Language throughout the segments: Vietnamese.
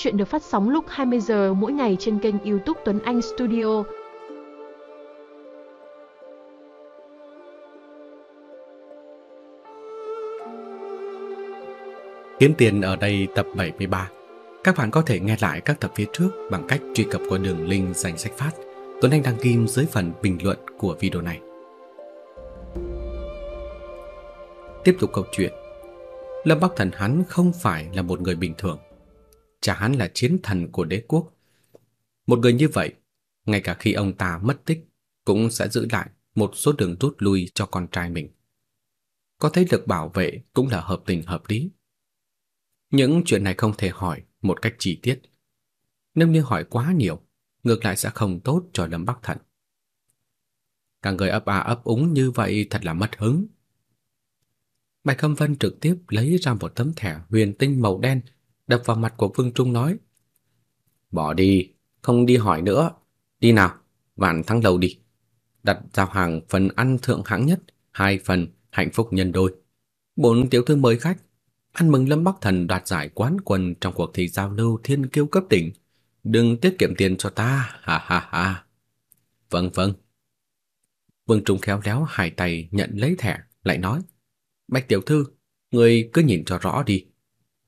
Chuyện được phát sóng lúc 20 giờ mỗi ngày trên kênh YouTube Tuấn Anh Studio. Kiếm tiền ở đây tập 73. Các bạn có thể nghe lại các tập phía trước bằng cách truy cập qua đường link danh sách phát Tuấn Anh đăng kim dưới phần bình luận của video này. Tiếp tục câu chuyện. Lâm Bắc Thần hắn không phải là một người bình thường. Cha hắn là chiến thần của đế quốc. Một người như vậy, ngay cả khi ông ta mất tích, cũng sẽ giữ lại một số đường rút lui cho con trai mình. Có thế lực bảo vệ cũng là hợp tình hợp lý. Những chuyện này không thể hỏi một cách chi tiết. Nếu như hỏi quá nhiều, ngược lại sẽ không tốt cho Lâm Bắc Thần. Cả người ấp à ấp úng như vậy thật là mất hứng. Bạch Khâm Vân trực tiếp lấy ra một tấm thẻ huyền tinh màu đen, đập vào mặt của Vương Trung nói: "Bỏ đi, không đi hỏi nữa, đi nào, vạn thắng lầu đi. Đặt giao hàng phần ăn thượng hạng nhất, hai phần hạnh phúc nhân đôi. Bốn tiểu thư mời khách, ăn mừng Lâm Bắc Thần đoạt giải quán quân trong cuộc thi giao lưu thiên kiêu cấp tỉnh." Đừng tiết kiệm tiền cho ta, ha ha ha. Vâng vâng. Vương Trung khéo léo hai tay nhận lấy thẻ, lại nói: "Bạch tiểu thư, người cứ nhìn cho rõ đi.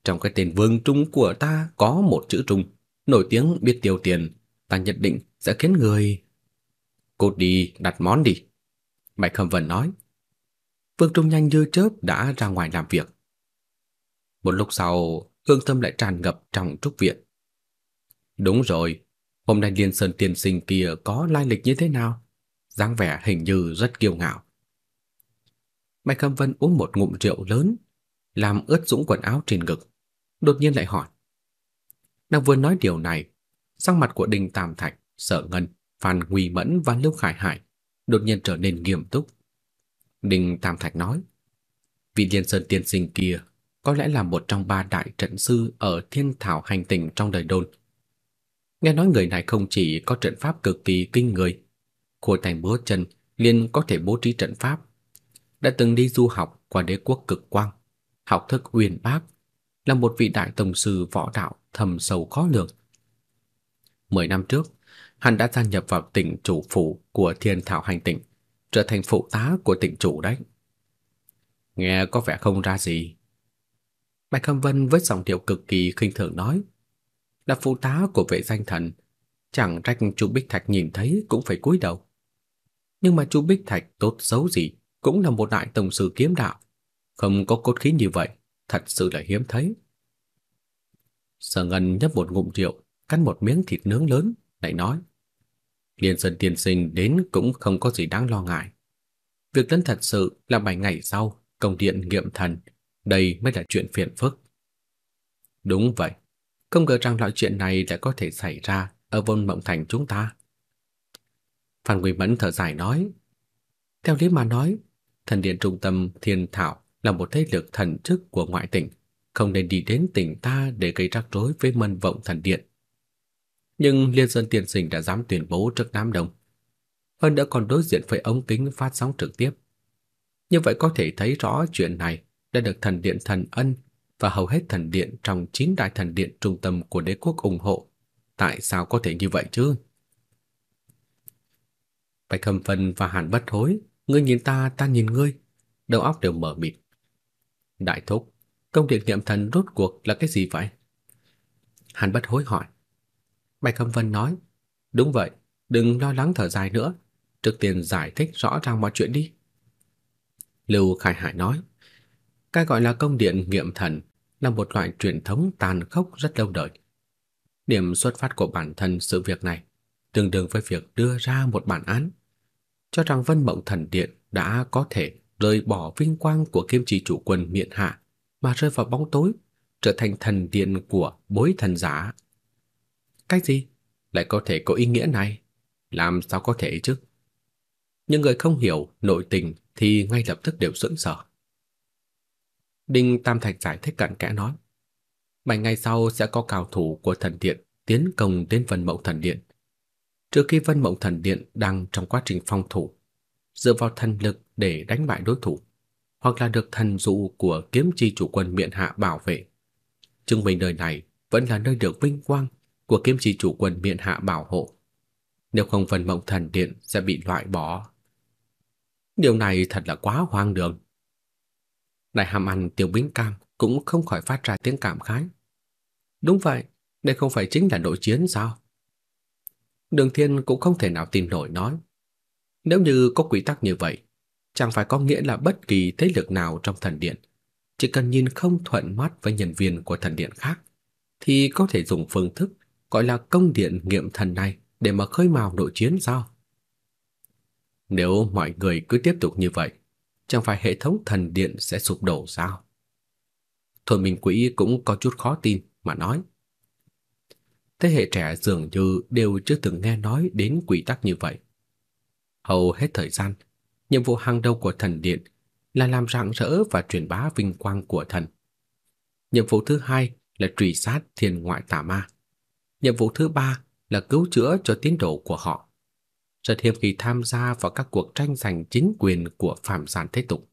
Trong cái tên Vương Trung của ta có một chữ Trung, nổi tiếng biết tiêu tiền, ta nhất định sẽ khiến người cột đi đặt món đi." Bạch Khâm Vân nói. Vương Trung nhanh như chớp đã ra ngoài làm việc. Một lúc sau, hương thơm lại tràn ngập trong trúc viện. Đúng rồi, hôm nay Liên Sơn tiên sinh kia có lai lịch như thế nào? dáng vẻ hình như rất kiêu ngạo. Bạch Khâm Vân uống một ngụm rượu lớn, làm ướt dũng quần áo trên ngực, đột nhiên lại hỏi. Nàng vừa nói điều này, sắc mặt của Đinh Tam Thạch, Sở Ngân, Phan Nguy Mẫn và Lưu Khải Hải đột nhiên trở nên nghiêm túc. Đinh Tam Thạch nói: "Vị Liên Sơn tiên sinh kia có lẽ là một trong ba đại trận sư ở Thiên Thảo hành tinh trong đời đồn, Nghe nói người này không chỉ có trận pháp cực kỳ kinh người, khôi thành búa chân liền có thể bố trí trận pháp. Đã từng đi du học qua đế quốc cực quang, học thức uyên bác, là một vị đại tổng sư võ đạo thầm sâu khó lường. Mười năm trước, hắn đã gia nhập vào tỉnh chủ phủ của Thiên Thảo hành tỉnh, trở thành phụ tá của tỉnh chủ đấy. Nghe có vẻ không ra gì. Bạch Khâm Vân với giọng điệu cực kỳ khinh thường nói, là phụ tá của vệ danh thần, chẳng trách chú Bích Thạch nhìn thấy cũng phải cúi đầu. Nhưng mà chú Bích Thạch tốt xấu gì cũng là một đại tổng sư kiếm đạo, không có cốt khí như vậy, thật sự là hiếm thấy. Sở Ngân nhấp một ngụm rượu, cắn một miếng thịt nướng lớn, lại nói: "Liên Sơn tiên sinh đến cũng không có gì đáng lo ngại. Việc lớn thật sự là bảy ngày sau, công điện nghiệm thần, đây mới là chuyện phiền phức." Đúng vậy, không ngờ rằng loại chuyện này lại có thể xảy ra ở Vân Mộng Thành chúng ta. Phan Quỳ Mẫn thở dài nói, theo lý mà nói, thần điện trung tâm Thiên Thảo là một thế lực thần chức của ngoại tỉnh, không nên đi đến tỉnh ta để gây rắc rối với Mân Vọng thần điện. Nhưng Liên Dân Tiên Sinh đã dám tuyên bố trước đám đông, hơn nữa còn đối diện với ống kính phát sóng trực tiếp. Như vậy có thể thấy rõ chuyện này đã được thần điện thần ân và hầu hết thần điện trong chín đại thần điện trung tâm của đế quốc ủng hộ. Tại sao có thể như vậy chứ? Bạch Khâm Vân và Hàn Bất Hối, ngươi nhìn ta, ta nhìn ngươi, đầu óc đều mở mịt. Đại thúc, công điện nghiệm thần rốt cuộc là cái gì vậy? Hàn Bất Hối hỏi. Bạch Khâm Vân nói, đúng vậy, đừng lo lắng thở dài nữa, trước tiên giải thích rõ ràng mọi chuyện đi. Lưu Khải Hải nói, cái gọi là công điện nghiệm thần là một loại truyền thống tàn khốc rất lâu đời. Điểm xuất phát của bản thân sự việc này tương đương với việc đưa ra một bản án cho rằng Vân Mộng Thần Điện đã có thể rời bỏ vinh quang của Kim Chỉ chủ quân miện hạ mà rơi vào bóng tối, trở thành thần điện của bối thần giả. Cái gì? Lại có thể có ý nghĩa này? Làm sao có thể chứ? Những người không hiểu nội tình thì ngay lập tức đều sững sờ. Đinh Tam Thạch giải thích cặn kẽ nói. Bảy ngày sau sẽ có cao thủ của thần điện tiến công đến Vân Mộng Thần Điện. Trước khi Vân Mộng Thần Điện đang trong quá trình phòng thủ, dựa vào thần lực để đánh bại đối thủ, hoặc là được thần dụ của kiếm chi chủ quân miện hạ bảo vệ. Chứng minh đời này vẫn là nơi được vinh quang của kiếm chi chủ quân miện hạ bảo hộ. Nếu không phần Mộng Thần Điện sẽ bị loại bỏ. Điều này thật là quá hoang đường. Đại hàm ăn Tiêu Bính Cam cũng không khỏi phát ra tiếng cảm khái. Đúng vậy, đây không phải chính là nội chiến sao? Đường Thiên cũng không thể nào tin nổi nói. Nếu như có quy tắc như vậy, chẳng phải có nghĩa là bất kỳ thế lực nào trong thần điện chỉ cần nhìn không thuận mắt với nhân viên của thần điện khác thì có thể dùng phương thức gọi là công điện nghiệm thần này để mà khơi mào nội chiến sao? Nếu mọi người cứ tiếp tục như vậy, chẳng phải hệ thống thần điện sẽ sụp đổ sao? Thôi Minh quỷ cũng có chút khó tin mà nói. Thế hệ trẻ dường như đều chưa từng nghe nói đến quy tắc như vậy. Hầu hết thời gian, nhiệm vụ hàng đầu của thần điện là làm rạng rỡ và truyền bá vinh quang của thần. Nhiệm vụ thứ hai là truy sát thiên ngoại tà ma. Nhiệm vụ thứ ba là cứu chữa cho tín đồ của họ. Rất hiếm khi tham gia vào các cuộc tranh giành chính quyền của phạm gian thế tục.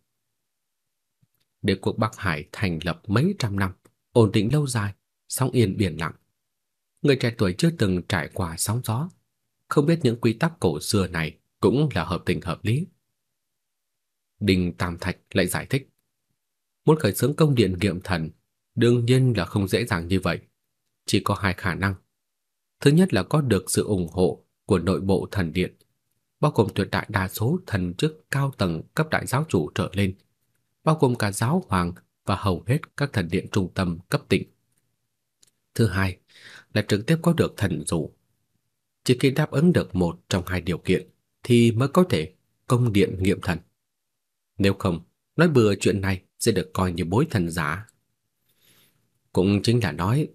Đế quốc Bắc Hải thành lập mấy trăm năm, ổn định lâu dài, sóng yên biển lặng. Người trẻ tuổi chưa từng trải qua sóng gió, không biết những quy tắc cổ xưa này cũng là hợp tình hợp lý. Đinh Tam Thạch lại giải thích, muốn khởi xướng công điện nghiệm thần, đương nhiên là không dễ dàng như vậy, chỉ có hai khả năng. Thứ nhất là có được sự ủng hộ của nội bộ thần điện, bao gồm tuyệt đại đa số thần chức cao tầng cấp đại giáo chủ trở lên, bao gồm cả giáo hoàng và hầu hết các thần điện trung tâm cấp tỉnh. Thứ hai là trực tiếp có được thần dụ. Chỉ khi đáp ứng được một trong hai điều kiện thì mới có thể công điện nghiệm thần. Nếu không, nói bừa chuyện này sẽ được coi như bối thần giả. Cũng chính là nói,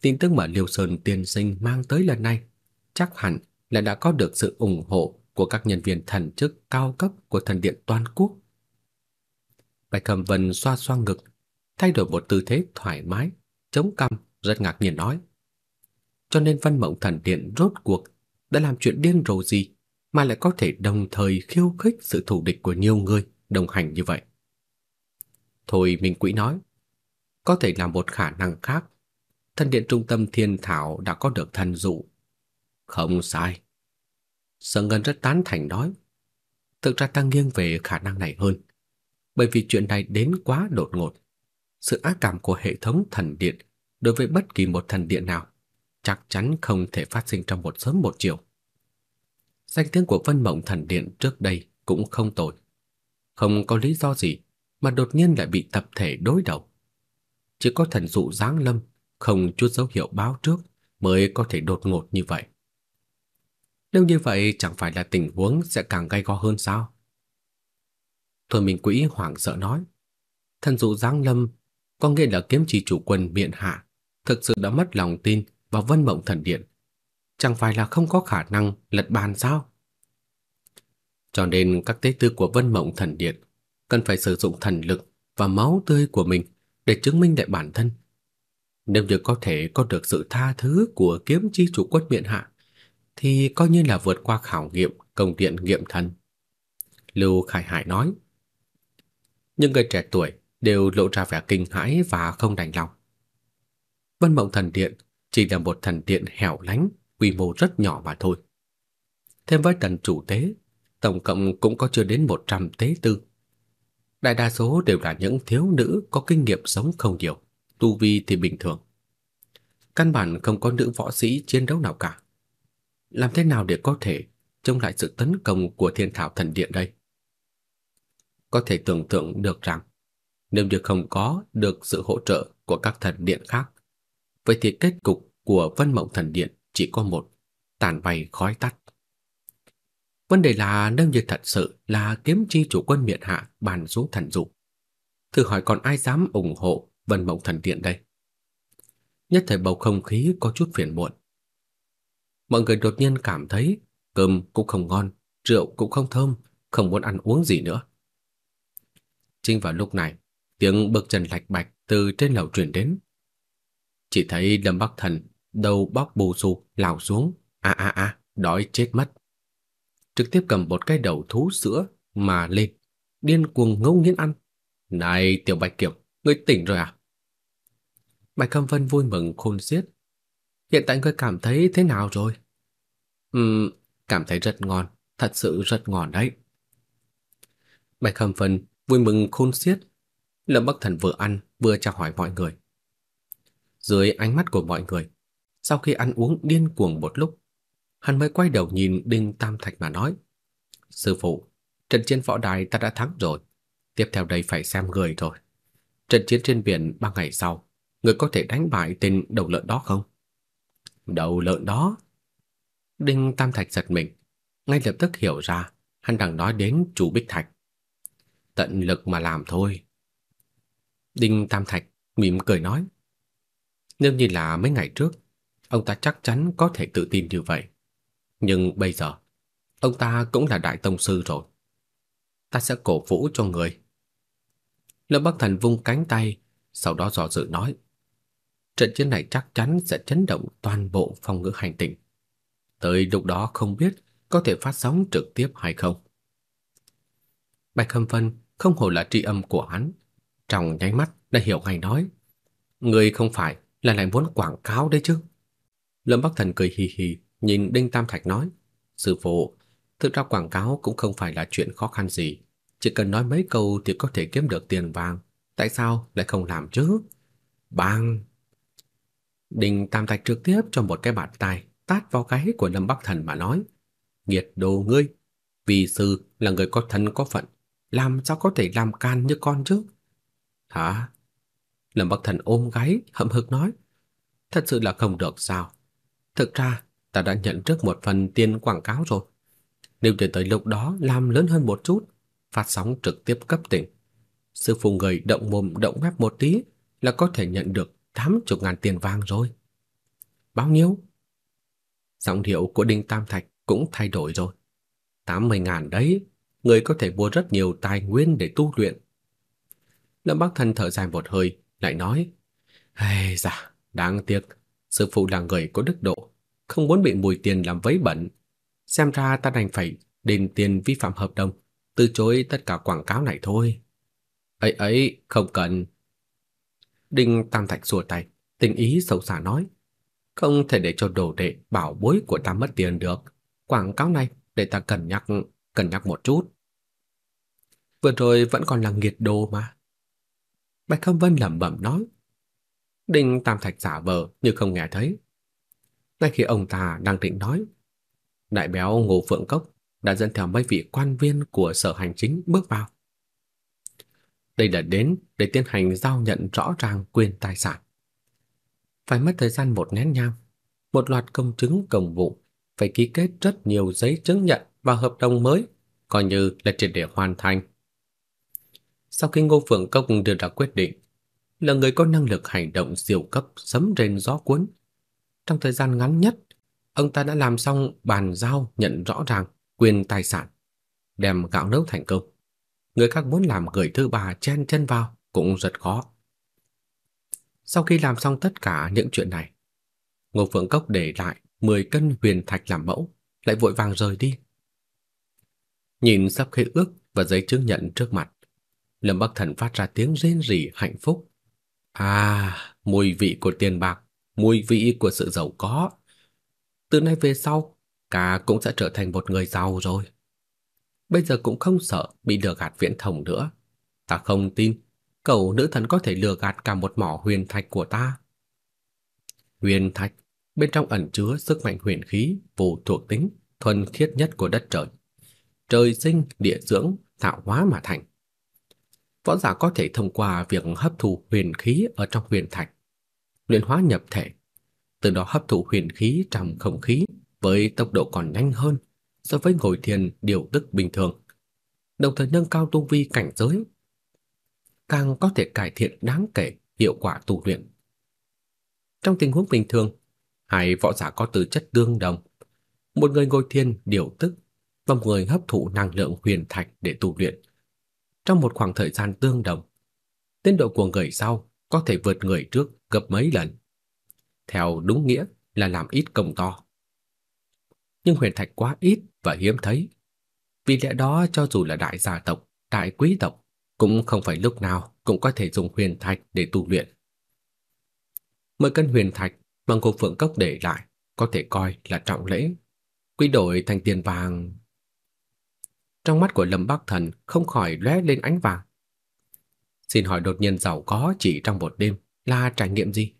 tin tức mà Liêu Sơn tiên sinh mang tới lần này chắc hẳn là đã có được sự ủng hộ của các nhân viên thần chức cao cấp của thần điện toàn quốc. Bạch Cẩm Vân xoa xoa ngực, thay đổi một tư thế thoải mái, chống cằm, rất ngạc nhiên nói: "Cho nên Vân Mộng Thần Điện rốt cuộc đã làm chuyện điên rồ gì mà lại có thể đồng thời khiêu khích sự thù địch của nhiều người đồng hành như vậy?" Thôi Minh Quỹ nói: "Có thể là một khả năng khác. Thần điện trung tâm Thiên Thảo đã có được thần dụ." "Không sai." Sở Ngân rất tán thành nói: "Thực ra ta nghiêng về khả năng này hơn." bởi vì chuyện này đến quá đột ngột. Sự ác cảm của hệ thống thần điện đối với bất kỳ một thần điện nào chắc chắn không thể phát sinh trong một sớm một chiều. Danh tiếng của Vân Mộng Thần Điện trước đây cũng không tồi. Không có lý do gì mà đột nhiên lại bị tập thể đối đầu. Chỉ có thần dụ giáng lâm, không chút dấu hiệu báo trước mới có thể đột ngột như vậy. Nếu như vậy chẳng phải là tình huống sẽ càng gay go hơn sao? Thôi Minh Quỹ hoảng sợ nói, thần dụ giáng lâm có nghĩa là kiếm chỉ chủ quân miện hạ thực sự đã mất lòng tin vào Vân Mộng Thần Điện, chẳng phải là không có khả năng lật bàn sao? Cho nên các tế tư của Vân Mộng Thần Điện cần phải sử dụng thần lực và máu tươi của mình để chứng minh lại bản thân. Nếu như có thể có được sự tha thứ của kiếm chi chủ quân miện hạ thì coi như là vượt qua khảo nghiệm công điện nghiệm thần. Lưu Khải Hải nói, những người trẻ tuổi đều lộ ra vẻ kinh hãi và không đành lòng. Vân Mộng Thần Điện chỉ là một thần điện hẻo lánh, quy mô rất nhỏ mà thôi. Thêm với tần chủ tế, tổng cộng cũng có chưa đến 100 tế tư. Đại đa số đều là những thiếu nữ có kinh nghiệm sống không nhiều, tu vi thì bình thường. Căn bản không có nữ võ sĩ chiến đấu nào cả. Làm thế nào để có thể chống lại sự tấn công của Thiên Thảo Thần Điện đây? có thể tưởng tượng được rằng nếu như không có được sự hỗ trợ của các thần điện khác, vậy thì kết cục của Vân Mộng Thần Điện chỉ có một, tàn bay khói tắt. Vấn đề là nếu như thật sự là kiếm chi chủ quân miện hạ bàn xuống thần dụ, thử hỏi còn ai dám ủng hộ Vân Mộng Thần Điện đây? Nhất thời bầu không khí có chút phiền muộn. Mọi người đột nhiên cảm thấy cơm cũng không ngon, rượu cũng không thơm, không muốn ăn uống gì nữa. Chính vào lúc này, tiếng bước chân lạch bạch từ trên lầu truyền đến. Chỉ thấy Lâm Bắc Thần đầu bóc bù xù lao xuống, a a a, đói chết mất. Trực tiếp cầm một cái đầu thú sữa mà lên, điên cuồng ngấu nghiến ăn. "Này Tiểu Bạch Kiều, ngươi tỉnh rồi à?" Bạch Cẩm Vân vui mừng khôn xiết. Hiện tại ngươi cảm thấy thế nào rồi? Ừm, cảm thấy rất ngon, thật sự rất ngon đấy. Bạch Cẩm Vân vui mừng khôn xiết. Lâm Bắc Thần vừa ăn vừa chào hỏi mọi người. Dưới ánh mắt của mọi người, sau khi ăn uống điên cuồng một lúc, hắn mới quay đầu nhìn Đinh Tam Thạch mà nói: "Sư phụ, trận chiến võ đài ta đã thắng rồi, tiếp theo đây phải xem người rồi. Trận chiến trên biển ba ngày sau, người có thể đánh bại tên đầu lợn đó không?" Đầu lợn đó? Đinh Tam Thạch giật mình, ngay lập tức hiểu ra, hắn đang nói đến chủ Bích Thạch. Tận lực mà làm thôi. Đinh Tam Thạch mỉm cười nói, nếu như là mấy ngày trước, ông ta chắc chắn có thể tự tin như vậy. Nhưng bây giờ, ông ta cũng là đại tông sư rồi. Ta sẽ cổ vũ cho người. Lâm Bắc Thần vung cánh tay, sau đó dò dự nói: Trận chiến này chắc chắn sẽ chấn động toàn bộ phong ngữ hành tinh. Tới lúc đó không biết có thể phát sóng trực tiếp hay không. Bạch Khâm Vân không hổ là tri âm của hắn, trong nháy mắt đã hiểu ngay nói: "Người không phải là lại muốn quảng cáo đấy chứ?" Lâm Bắc Thần cười hì hì, nhìn Đinh Tam Thạch nói: "Sư phụ, thực ra quảng cáo cũng không phải là chuyện khó khăn gì, chỉ cần nói mấy câu thì có thể kiếm được tiền vàng, tại sao lại không làm chứ?" Bang! Đinh Tam Thạch trực tiếp cho một cái bạt tai tát vào gáy của Lâm Bắc Thần mà nói: "Nghiệt đồ ngươi, vì sư là người có thân có phận, làm sao có thể làm can như con chứ?" "Hả?" Lâm Bắc Thần ôm gáy hậm hực nói: "Thật sự là không được sao? Thực ra ta đã nhận trước một phần tiền quảng cáo rồi. Nếu để tới lúc đó làm lớn hơn một chút, phát sóng trực tiếp cấp tỉnh, sư phụ người động mồm động mép một tí là có thể nhận được 80 ngàn tiền vàng rồi. Bao nhiêu? Giọng điệu của Đinh Tam Thạch cũng thay đổi rồi. 80 ngàn đấy, người có thể mua rất nhiều tài nguyên để tu luyện. Lâm Bắc Thần thở dài một hơi, lại nói: "Hay da, đáng tiếc, sư phụ là người có đức độ, không muốn bị mùi tiền làm vấy bẩn. Xem ra ta đành phải đền tiền vi phạm hợp đồng, từ chối tất cả quảng cáo này thôi." "Ấy ấy, không cần." Đinh Tam Thạch xua tay, tình ý sâu xa nói: "Không thể để cho đồ đệ bảo bối của ta mất tiền được, quảng cáo này để ta cân nhắc, cân nhắc một chút." Vừa rồi vẫn còn là nghiệt đồ mà. Bạch Khâm Vân lẩm bẩm nói. Đinh Tam Thạch giả vờ như không nghe thấy. Ngay khi ông ta đang định nói, đại béo Ngô Phượng Cốc đã dẫn theo mấy vị quan viên của sở hành chính bước vào. Đây là đến để tiến hành giao nhận rõ ràng quyền tài sản. Phải mất thời gian một nén nhang, một loạt công chứng công vụ, phải ký kết rất nhiều giấy chứng nhận và hợp đồng mới, coi như là triệt để hoàn thành. Sau khi Ngô Phượng Cốc đưa ra quyết định, là người có năng lực hành động siêu cấp sấm rền gió cuốn. Trong thời gian ngắn nhất, ông ta đã làm xong bàn giao nhận rõ ràng quyền tài sản, đem gạo nấu thành công người khác muốn làm người thứ ba chen chân vào cũng rất khó. Sau khi làm xong tất cả những chuyện này, Ngô Phượng Cốc để lại 10 cân huyền thạch làm mẫu, lại vội vàng rời đi. Nhìn sắp khế ước và giấy chứng nhận trước mặt, Lâm Bắc Thần phát ra tiếng rên rỉ hạnh phúc. À, mùi vị của tiền bạc, mùi vị của sự giàu có. Từ nay về sau, cả cũng sẽ trở thành một người giàu rồi bây giờ cũng không sợ bị lừa gạt viễn thông nữa. Ta không tin, cậu nữ thần có thể lừa gạt cả một mỏ huyền thạch của ta. Huyền thạch, bên trong ẩn chứa sức mạnh huyền khí vô thuộc tính thuần khiết nhất của đất trời. Trời sinh, địa dưỡng, tạo hóa mà thành. Võ giả có thể thông qua việc hấp thụ huyền khí ở trong huyền thạch, luyện hóa nhập thể, từ đó hấp thụ huyền khí trong không khí với tốc độ còn nhanh hơn so với ngồi thiền điều tức bình thường, đồng thời nâng cao tu vi cảnh giới, càng có thể cải thiện đáng kể hiệu quả tu luyện. Trong tình huống bình thường, hai võ giả có tư chất tương đồng, một người ngồi thiền điều tức và một người hấp thụ năng lượng huyền thạch để tu luyện. Trong một khoảng thời gian tương đồng, tiến độ của người sau có thể vượt người trước gấp mấy lần. Theo đúng nghĩa là làm ít công to nhưng huyền thạch quá ít và hiếm thấy. Vì lẽ đó cho dù là đại gia tộc, đại quý tộc cũng không phải lúc nào cũng có thể dùng huyền thạch để tu luyện. Mười cân huyền thạch mà Ngô Phượng Cốc để lại có thể coi là trọng lễ, quy đổi thành tiền vàng. Trong mắt của Lâm Bắc Thần không khỏi lóe lên ánh vàng. Xin hỏi đột nhiên giàu có chỉ trong một đêm là trải nghiệm gì?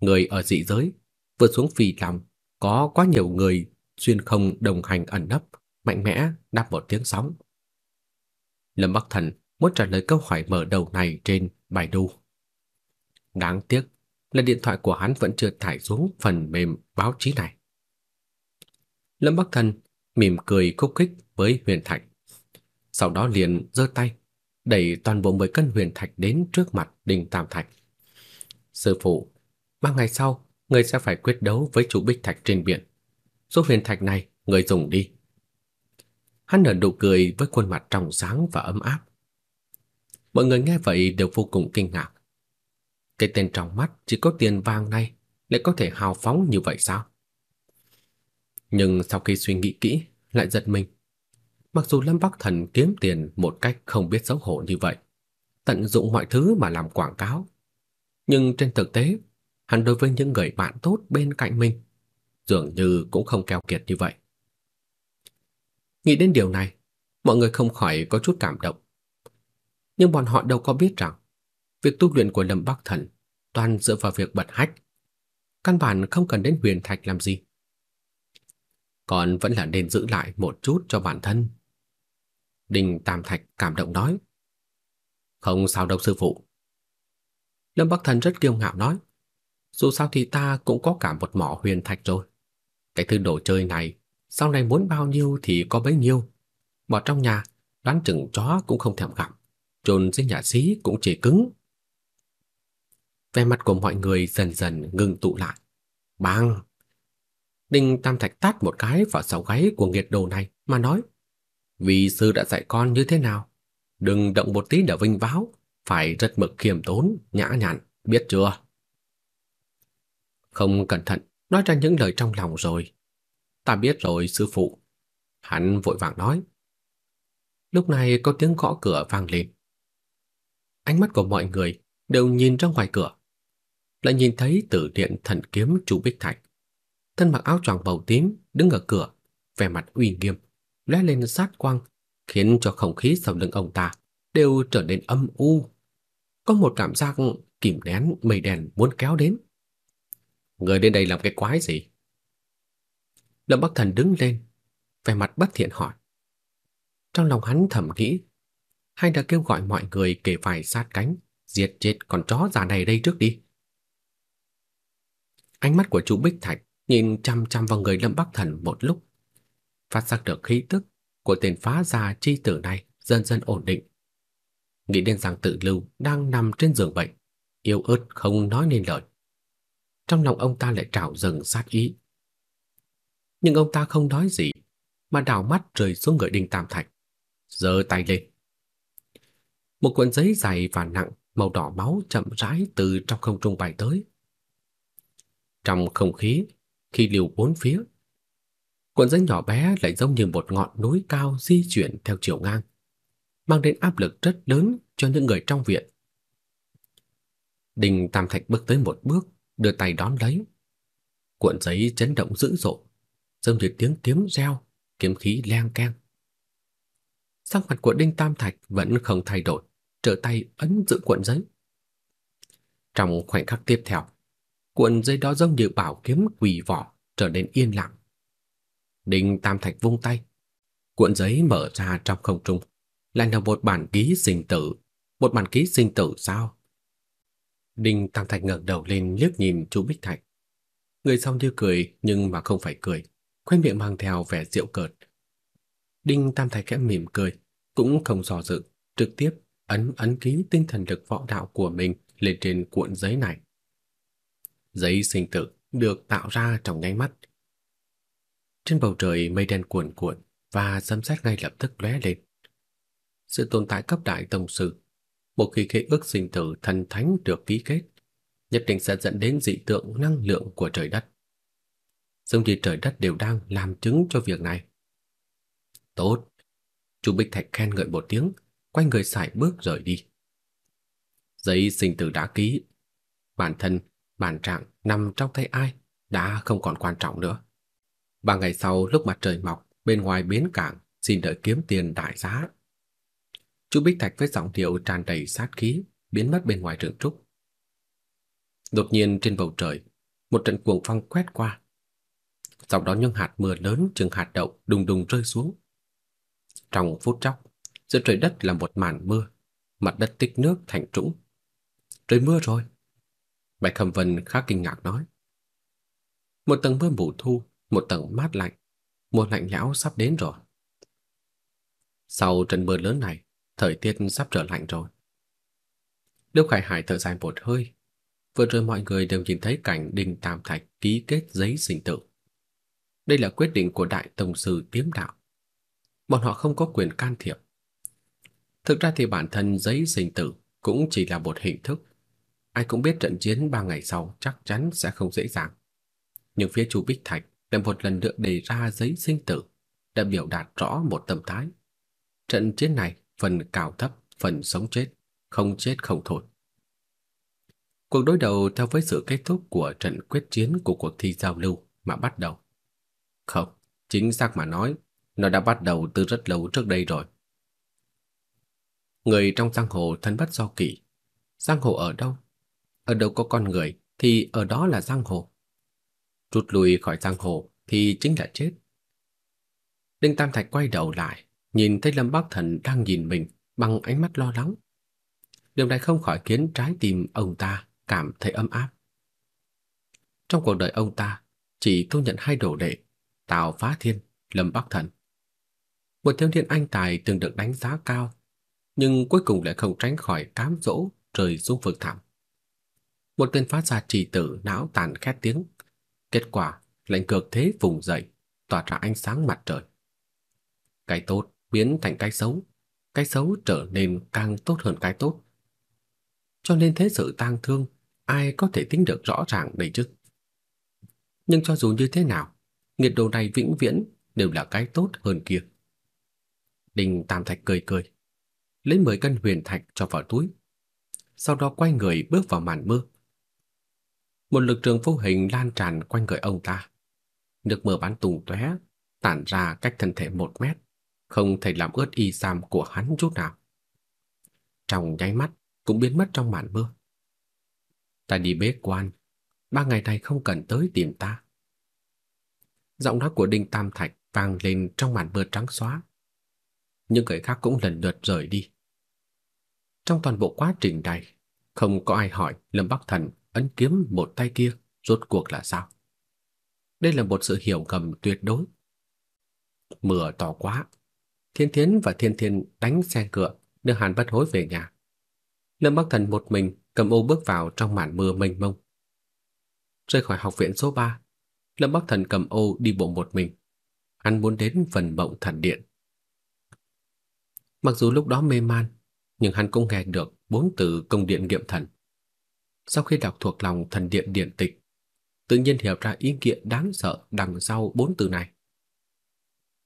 Người ở dị giới vượt xuống phi lòng, có quá nhiều người xuyên không đồng hành ẩn nấp, mạnh mẽ đáp một tiếng sóng. Lâm Bắc Thần muốn trả lời câu hỏi mở đầu này trên bài đu. Đáng tiếc là điện thoại của hắn vẫn chưa tải xuống phần mềm báo chí này. Lâm Bắc Thần mỉm cười khúc khích với Huyền Thạch. Sau đó liền giơ tay, đẩy toàn bộ 10 cân huyền thạch đến trước mặt Đinh Tam Thạch. Sư phụ, ba ngày sau, người sẽ phải quyết đấu với chủ bích thạch trên biển. Số huyền thạch này, người dùng đi. Hắn nở nụ cười với khuôn mặt trong sáng và ấm áp. Mọi người nghe vậy đều vô cùng kinh ngạc. Cái tên trong mắt chỉ có tiền vàng này lại có thể hào phóng như vậy sao? Nhưng sau khi suy nghĩ kỹ, lại giật mình. Mặc dù Lâm Bắc Thần kiếm tiền một cách không biết xấu hổ như vậy, tận dụng mọi thứ mà làm quảng cáo, nhưng trên thực tế, hắn đối với những người bạn tốt bên cạnh mình dường như cũng không keo kiệt như vậy. Nghĩ đến điều này, mọi người không khỏi có chút cảm động. Nhưng bọn họ đâu có biết rằng việc tu luyện của Lâm Bắc Thần toàn dựa vào việc bật hách, căn bản không cần đến huyền thạch làm gì. Còn vẫn là nên giữ lại một chút cho bản thân. Đinh Tam Thạch cảm động nói. Không sao đâu sư phụ. Lâm Bắc Thần rất kiêu ngạo nói. Dù sao thì ta cũng có cả một mỏ huyền thạch rồi. Cái thứ đồ chơi này, sau này muốn bao nhiêu thì có bấy nhiêu. Bỏ trong nhà, đoán chừng chó cũng không thèm gặp. Trồn dưới nhà xí cũng chỉ cứng. Vẻ mặt của mọi người dần dần ngừng tụ lại. Bang! Đinh Tam Thạch tát một cái vào sau gáy của nghiệt đồ này mà nói Vì sư đã dạy con như thế nào? Đừng động một tí để vinh váo, phải rất mực khiêm tốn, nhã nhặn, biết chưa? Không cẩn thận, nói ra những lời trong lòng rồi. Ta biết rồi sư phụ. Hắn vội vàng nói. Lúc này có tiếng gõ cửa vang lên. Ánh mắt của mọi người đều nhìn ra ngoài cửa. Lại nhìn thấy tử điện thần kiếm Chu Bích Thạch. Thân mặc áo choàng màu tím đứng ở cửa, vẻ mặt uy nghiêm, lóe lên sát quang, khiến cho không khí sau lưng ông ta đều trở nên âm u. Có một cảm giác kìm nén mây đèn muốn kéo đến. Người đến đây làm cái quái gì? Lâm Bắc Thần đứng lên, vẻ mặt bất thiện hỏi. Trong lòng hắn thầm nghĩ, hay đã kêu gọi mọi người kề vài sát cánh, diệt chết con chó già này đây trước đi. Ánh mắt của chú Bích Thạch nhìn chăm chăm vào người Lâm Bắc Thần một lúc, phát giác được khí tức của tên phá gia chi tử này dần dần ổn định. Nghĩ đến rằng tự lưu đang nằm trên giường bệnh, yếu ớt không nói nên lời. Trong lòng ông ta lại trào dâng sát ý. Nhưng ông ta không nói gì, mà đảo mắt rời xuống người Đinh Tam Thạch, giơ tay lên. Một cuộn giấy dày và nặng màu đỏ máu chậm rãi từ trong không trung bay tới. Trong không khí, khi liều bốn phía, cuộn giấy nhỏ bé lại giống như một ngọn núi cao di chuyển theo chiều ngang, mang đến áp lực rất lớn cho những người trong viện. Đinh Tam Thạch bước tới một bước, đưa tay đón lấy. Cuộn giấy chấn động dữ dội, giống như tiếng kiếm reo, kiếm khí leng keng. Sắc mặt của Đinh Tam Thạch vẫn không thay đổi, trở tay ấn giữ cuộn giấy. Trong khoảnh khắc tiếp theo, cuộn giấy đó giống như bảo kiếm quỳ vỏ trở nên yên lặng. Đinh Tam Thạch vung tay, cuộn giấy mở ra trong không trung, lại là một bản ký sinh tử, một bản ký sinh tử sao? Đinh Tam Thạch ngẩng đầu lên liếc nhìn chú Bích Thạch. Người sau như cười nhưng mà không phải cười, khóe miệng mang theo vẻ giễu cợt. Đinh Tam Thạch khẽ mỉm cười, cũng không dò dự, trực tiếp ấn ấn ký tinh thần lực võ đạo của mình lên trên cuộn giấy này. Giấy sinh tử được tạo ra trong nháy mắt. Trên bầu trời mây đen cuồn cuộn và sấm sét ngay lập tức lóe lên. Sự tồn tại cấp đại tông sư, một khi khế ước sinh tử thần thánh được ký kết, nhất định sẽ dẫn đến dị tượng năng lượng của trời đất. Giống như trời đất đều đang làm chứng cho việc này. Tốt. Chu Bích Thạch khen ngợi một tiếng, quay người sải bước rời đi. Giấy sinh tử đã ký, bản thân bản trạng nằm trong tay ai đã không còn quan trọng nữa. Ba ngày sau lúc mặt trời mọc, bên ngoài bến cảng xin đợi kiếm tiền đại giá. Chu Bích Thạch với giọng điệu tràn đầy sát khí biến mất bên ngoài rừng trúc. Đột nhiên trên bầu trời, một trận cuồng phong quét qua. Sau đó những hạt mưa lớn chừng hạt đậu đùng đùng rơi xuống. Trong phút chốc, giữa trời đất là một màn mưa, mặt đất tích nước thành trũng. Trời mưa rồi. Bạch Khâm Vân khá kinh ngạc nói. Một tầng mưa mù thu, một tầng mát lạnh, mùa lạnh lẽo sắp đến rồi. Sau trận mưa lớn này, thời tiết sắp trở lạnh rồi. Liêu Khải Hải thở dài một hơi. Vừa rồi mọi người đều nhìn thấy cảnh Đinh Tam Thạch ký kết giấy sinh tử. Đây là quyết định của Đại Tông Sư Tiếm Đạo. Bọn họ không có quyền can thiệp. Thực ra thì bản thân giấy sinh tử cũng chỉ là một hình thức. Ai cũng biết trận chiến ba ngày sau chắc chắn sẽ không dễ dàng. Nhưng phía Chu Bích Thạch lại một lần nữa đề ra giấy sinh tử, đã biểu đạt rõ một tâm thái. Trận chiến này phần cao thấp, phần sống chết, không chết không thôi. Cuộc đối đầu theo với sự kết thúc của trận quyết chiến của cuộc thi giao lưu mà bắt đầu. Không, chính xác mà nói, nó đã bắt đầu từ rất lâu trước đây rồi. Người trong giang hồ thân bất do kỷ. Giang hồ ở đâu? Ở đâu có con người thì ở đó là giang hồ. Rút lui khỏi giang hồ thì chính là chết. Đinh Tam Thạch quay đầu lại, nhìn thấy Lâm Bắc Thần đang nhìn mình bằng ánh mắt lo lắng. Điều này không khỏi khiến trái tim ông ta cảm thấy ấm áp. Trong cuộc đời ông ta chỉ thu nhận hai đồ đệ, Tào Phá Thiên, Lâm Bắc Thần. Một thiếu niên anh tài từng được đánh giá cao, nhưng cuối cùng lại không tránh khỏi cám dỗ rời xuống vực thẳm. Một tên phát ra trì tử não tàn khét tiếng, kết quả lệnh cực thế vùng dậy, tỏa ra ánh sáng mặt trời. Cái tốt biến thành cái xấu, cái xấu trở nên càng tốt hơn cái tốt. Cho nên thế sự tang thương, ai có thể tính được rõ ràng đây chứ? Nhưng cho dù như thế nào, nghiệt đồ này vĩnh viễn đều là cái tốt hơn kia. Đinh Tam Thạch cười cười, lấy 10 cân huyền thạch cho vào túi, sau đó quay người bước vào màn mưa. Một lực trường vô hình lan tràn quanh người ông ta. Nước mưa bắn tung tóe, tản ra cách thân thể một mét, không thể làm ướt y sam của hắn chút nào. Trong nháy mắt cũng biến mất trong màn mưa. Ta đi bế quan, ba ngày này không cần tới tìm ta. Giọng nói của Đinh Tam Thạch vang lên trong màn mưa trắng xóa. Những người khác cũng lần lượt rời đi. Trong toàn bộ quá trình này, không có ai hỏi Lâm Bắc Thần ấn kiếm một tay kia rốt cuộc là sao. Đây là một sự hiểu ngầm tuyệt đối. Mưa to quá, Thiên Thiến và Thiên Thiên đánh xe cửa, đưa Hàn Bất Hối về nhà. Lâm Bắc Thần một mình cầm ô bước vào trong màn mưa mênh mông. Rời khỏi học viện số 3, Lâm Bắc Thần cầm ô đi bộ một mình. Hắn muốn đến phần mộng thần điện. Mặc dù lúc đó mê man, nhưng hắn cũng nghe được bốn từ công điện nghiệm thần. Sau khi đọc thuộc lòng thần điện điện tịch, tự nhiên hiểu ra ý nghĩa đáng sợ đằng sau bốn từ này.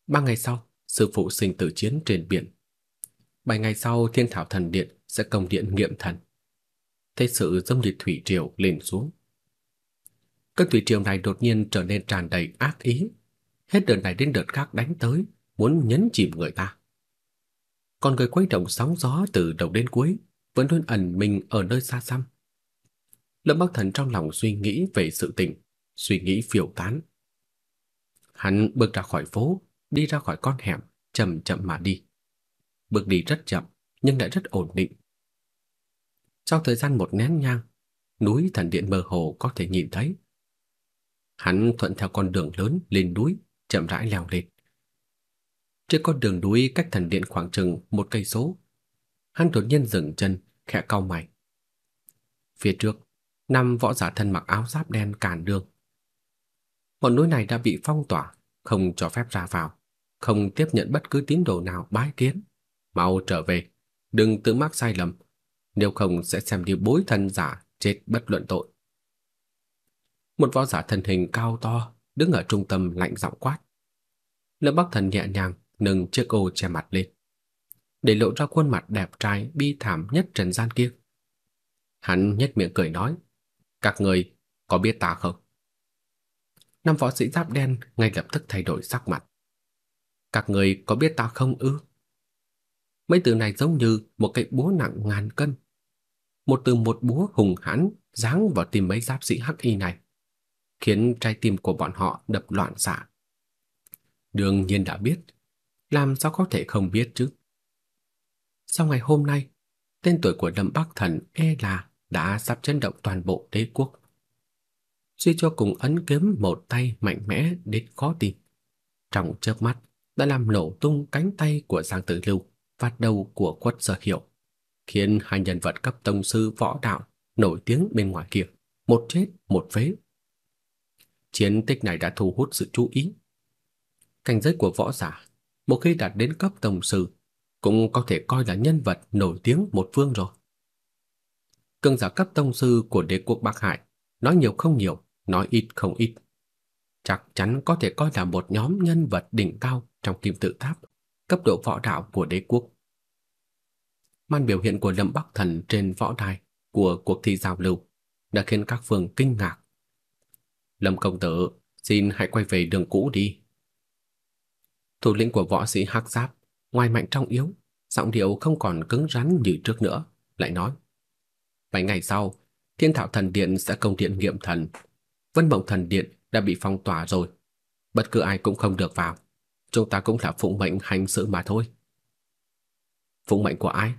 Ba ngày sau, sư phụ sinh tử chiến trên biển. Bảy ngày sau Thiên Thảo Thần Điện sẽ công điện nghiệm thần. Thế sự dâm liệt thủy triều lên xuống. Cơn thủy triều này đột nhiên trở nên tràn đầy ác ý, hết đợt này đến đợt khác đánh tới, muốn nhấn chìm người ta. Còn người quấy động sóng gió từ đầu đến cuối vẫn luôn ẩn mình ở nơi xa xăm. Lâm Bắc Thần trong lòng suy nghĩ về sự tình, suy nghĩ phiêu tán. Hắn bước ra khỏi phố, đi ra khỏi con hẻm, chậm chậm mà đi. Bước đi rất chậm, nhưng lại rất ổn định. Sau thời gian một nén nhang, núi thần điện mơ hồ có thể nhìn thấy. Hắn thuận theo con đường lớn lên núi, chậm rãi leo lên. Trên con đường núi cách thần điện khoảng chừng một cây số, hắn đột nhiên dừng chân, khẽ cau mày. Phía trước, năm võ giả thân mặc áo giáp đen cản đường. Ngọn núi này đã bị phong tỏa, không cho phép ra vào không tiếp nhận bất cứ tín đồ nào bái kiến. Mau trở về, đừng tự mắc sai lầm, nếu không sẽ xem như bối thân giả chết bất luận tội. Một võ giả thân hình cao to đứng ở trung tâm lạnh giọng quát. Lâm Bắc Thần nhẹ nhàng nâng chiếc ô che mặt lên, để lộ ra khuôn mặt đẹp trai bi thảm nhất trần gian kia. Hắn nhếch miệng cười nói: "Các người có biết ta không? Năm võ sĩ giáp đen ngay lập tức thay đổi sắc mặt. Các người có biết ta không ư? Mấy từ này giống như một cái búa nặng ngàn cân. Một từ một búa hùng hãn giáng vào tim mấy giáp sĩ hắc y này, khiến trái tim của bọn họ đập loạn xạ. Đương nhiên đã biết, làm sao có thể không biết chứ? Sau ngày hôm nay, tên tuổi của Lâm Bắc Thần e là đã sắp chấn động toàn bộ đế quốc. Suy cho cùng ấn kiếm một tay mạnh mẽ đến khó tin. Trong chớp mắt đã làm nổ tung cánh tay của Giang Tử Lưu và đầu của Quất Sở Hiệu, khiến hai nhân vật cấp tông sư võ đạo nổi tiếng bên ngoài kia, một chết một phế. Chiến tích này đã thu hút sự chú ý. Cảnh giới của võ giả, một khi đạt đến cấp tông sư, cũng có thể coi là nhân vật nổi tiếng một phương rồi. Cường giả cấp tông sư của đế quốc Bắc Hải, nói nhiều không nhiều, nói ít không ít. Chắc chắn có thể coi là một nhóm nhân vật đỉnh cao trong kim tự tháp, cấp độ võ đạo của đế quốc. Màn biểu hiện của Lâm Bắc Thần trên võ đài của cuộc thi giao lưu đã khiến các phương kinh ngạc. Lâm công tử, xin hãy quay về đường cũ đi. Thủ lĩnh của võ sĩ Hắc Giáp, ngoài mạnh trong yếu, giọng điệu không còn cứng rắn như trước nữa, lại nói: Vài ngày sau, Thiên Thảo Thần Điện sẽ công điện nghiệm thần. Vân Mộng Thần Điện đã bị phong tỏa rồi, bất cứ ai cũng không được vào. Chúng ta cũng là phụng mệnh hành sự mà thôi." Phụng mệnh của ai?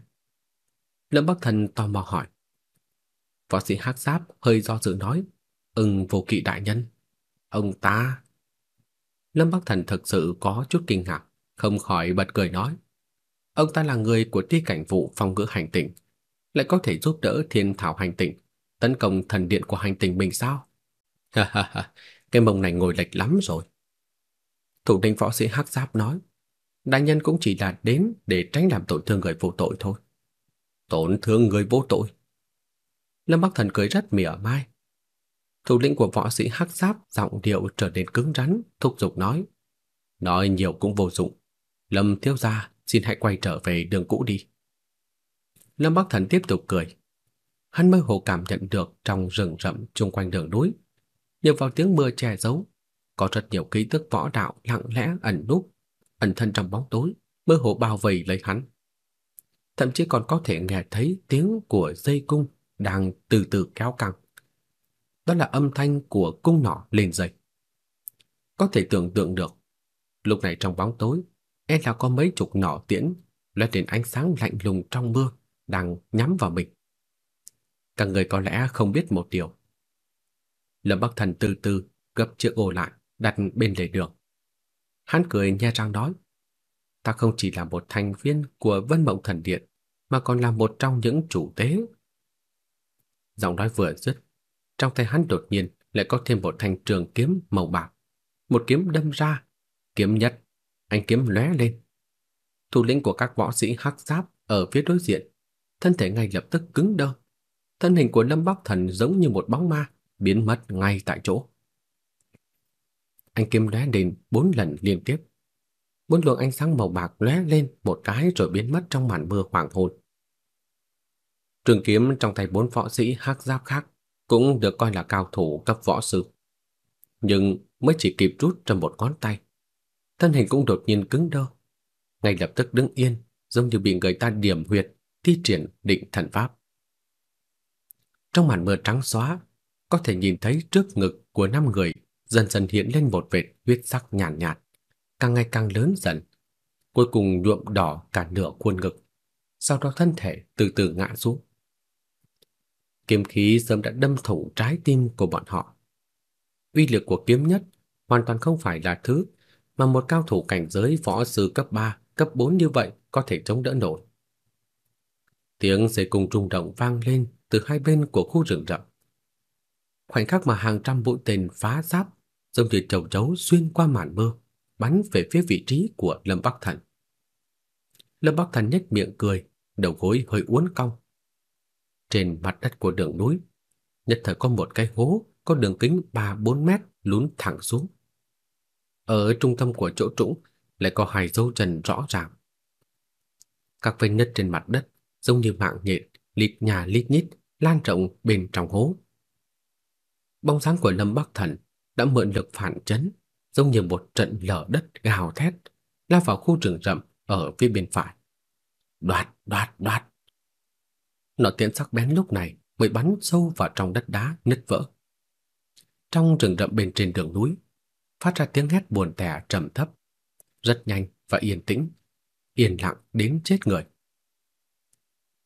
Lâm Bắc Thần tò mò hỏi. Võ sĩ Hắc Giáp hơi do dự nói, "Ừm, vô kỵ đại nhân, ông ta." Lâm Bắc Thần thực sự có chút kinh ngạc, không khỏi bật cười nói, "Ông ta là người của Ti cảnh vụ phòng ngữ hành tỉnh lại có thể giúp đỡ Thiên Thảo hành tinh tấn công thần điện của hành tinh mình sao?" Ha ha ha, cái mông này ngồi lệch lắm rồi. Thủ lĩnh võ sĩ Hắc Giáp nói, đại nhân cũng chỉ là đến để tránh làm tổn thương người vô tội thôi. Tổn thương người vô tội? Lâm Bắc Thần cười rất mỉa mai. Thủ lĩnh của võ sĩ Hắc Giáp giọng điệu trở nên cứng rắn, thúc giục nói: "Nói nhiều cũng vô dụng. Lâm thiếu gia, xin hãy quay trở về đường cũ đi." Lâm Bắc Thần tiếp tục cười. Hắn mơ hồ cảm nhận được trong rừng rậm xung quanh đường núi, nhờ vào tiếng mưa che giấu, có rất nhiều ký tức võ đạo lặng lẽ ẩn núp, ẩn thân trong bóng tối, mơ hồ bao vây lấy hắn. Thậm chí còn có thể nghe thấy tiếng của dây cung đang từ từ kéo căng. Đó là âm thanh của cung nỏ lên dây. Có thể tưởng tượng được, lúc này trong bóng tối, e là có mấy chục nỏ tiễn lóe lên ánh sáng lạnh lùng trong mưa đang nhắm vào mình. Các người có lẽ không biết một điều. Lâm Bắc Thần từ từ gấp chiếc ô lại, đặt bên lề đường. Hắn cười nhe răng nói: "Ta không chỉ là một thành viên của Vân Mộng Thần Điện, mà còn là một trong những chủ tế Giọng nói vừa dứt, trong tay hắn đột nhiên lại có thêm một thanh trường kiếm màu bạc. Một kiếm đâm ra, kiếm nhất, anh kiếm lóe lên. Thủ lĩnh của các võ sĩ hắc giáp ở phía đối diện, thân thể ngay lập tức cứng đơ. Thân hình của Lâm Bắc Thần giống như một bóng ma, biến mất ngay tại chỗ. Anh kiếm lóe lên bốn lần liên tiếp. Bốn luồng ánh sáng màu bạc lóe lên một cái rồi biến mất trong màn mưa hoàng hôn. Trường kiếm trong tay bốn võ sĩ hắc giáp khác cũng được coi là cao thủ cấp võ sư. Nhưng mới chỉ kịp rút trong một ngón tay, thân hình cũng đột nhiên cứng đơ, ngay lập tức đứng yên, giống như bị người ta điểm huyệt, thi triển định thần pháp. Trong màn mưa trắng xóa, có thể nhìn thấy trước ngực của năm người dần dần hiện lên một vệt huyết sắc nhàn nhạt, nhạt, càng ngày càng lớn dần, cuối cùng nhuộm đỏ cả nửa khuôn ngực. Sau đó thân thể từ từ ngã xuống. Kiếm khí sớm đã đâm thủng trái tim của bọn họ. Uy lực của kiếm nhất hoàn toàn không phải là thứ mà một cao thủ cảnh giới võ sư cấp 3, cấp 4 như vậy có thể chống đỡ nổi. Tiếng dây cung trung động vang lên từ hai bên của khu rừng rậm. Khoảnh khắc mà hàng trăm mũi tên phá giáp giống như trầu trấu xuyên qua màn mưa, bắn về phía vị trí của Lâm Bắc Thần. Lâm Bắc Thần nhếch miệng cười, đầu gối hơi uốn cong, trên mặt đất của đường núi, nhất thời có một cái hố có đường kính 3-4 mét lún thẳng xuống. Ở trung tâm của chỗ trũng lại có hai dấu chân rõ ràng. Các vết nứt trên mặt đất giống như mạng nhện lít nhà lít nhít lan rộng bên trong hố. Bóng dáng của Lâm Bắc Thần đã mượn lực phản chấn, giống như một trận lở đất gào thét, lao vào khu rừng rậm ở phía bên phải. Đoạt, đoạt, đoạt. Nó tiến sắc bén lúc này mới bắn sâu vào trong đất đá nứt vỡ. Trong rừng rậm bên trên đường núi, phát ra tiếng hét buồn tẻ trầm thấp, rất nhanh và yên tĩnh, yên lặng đến chết người.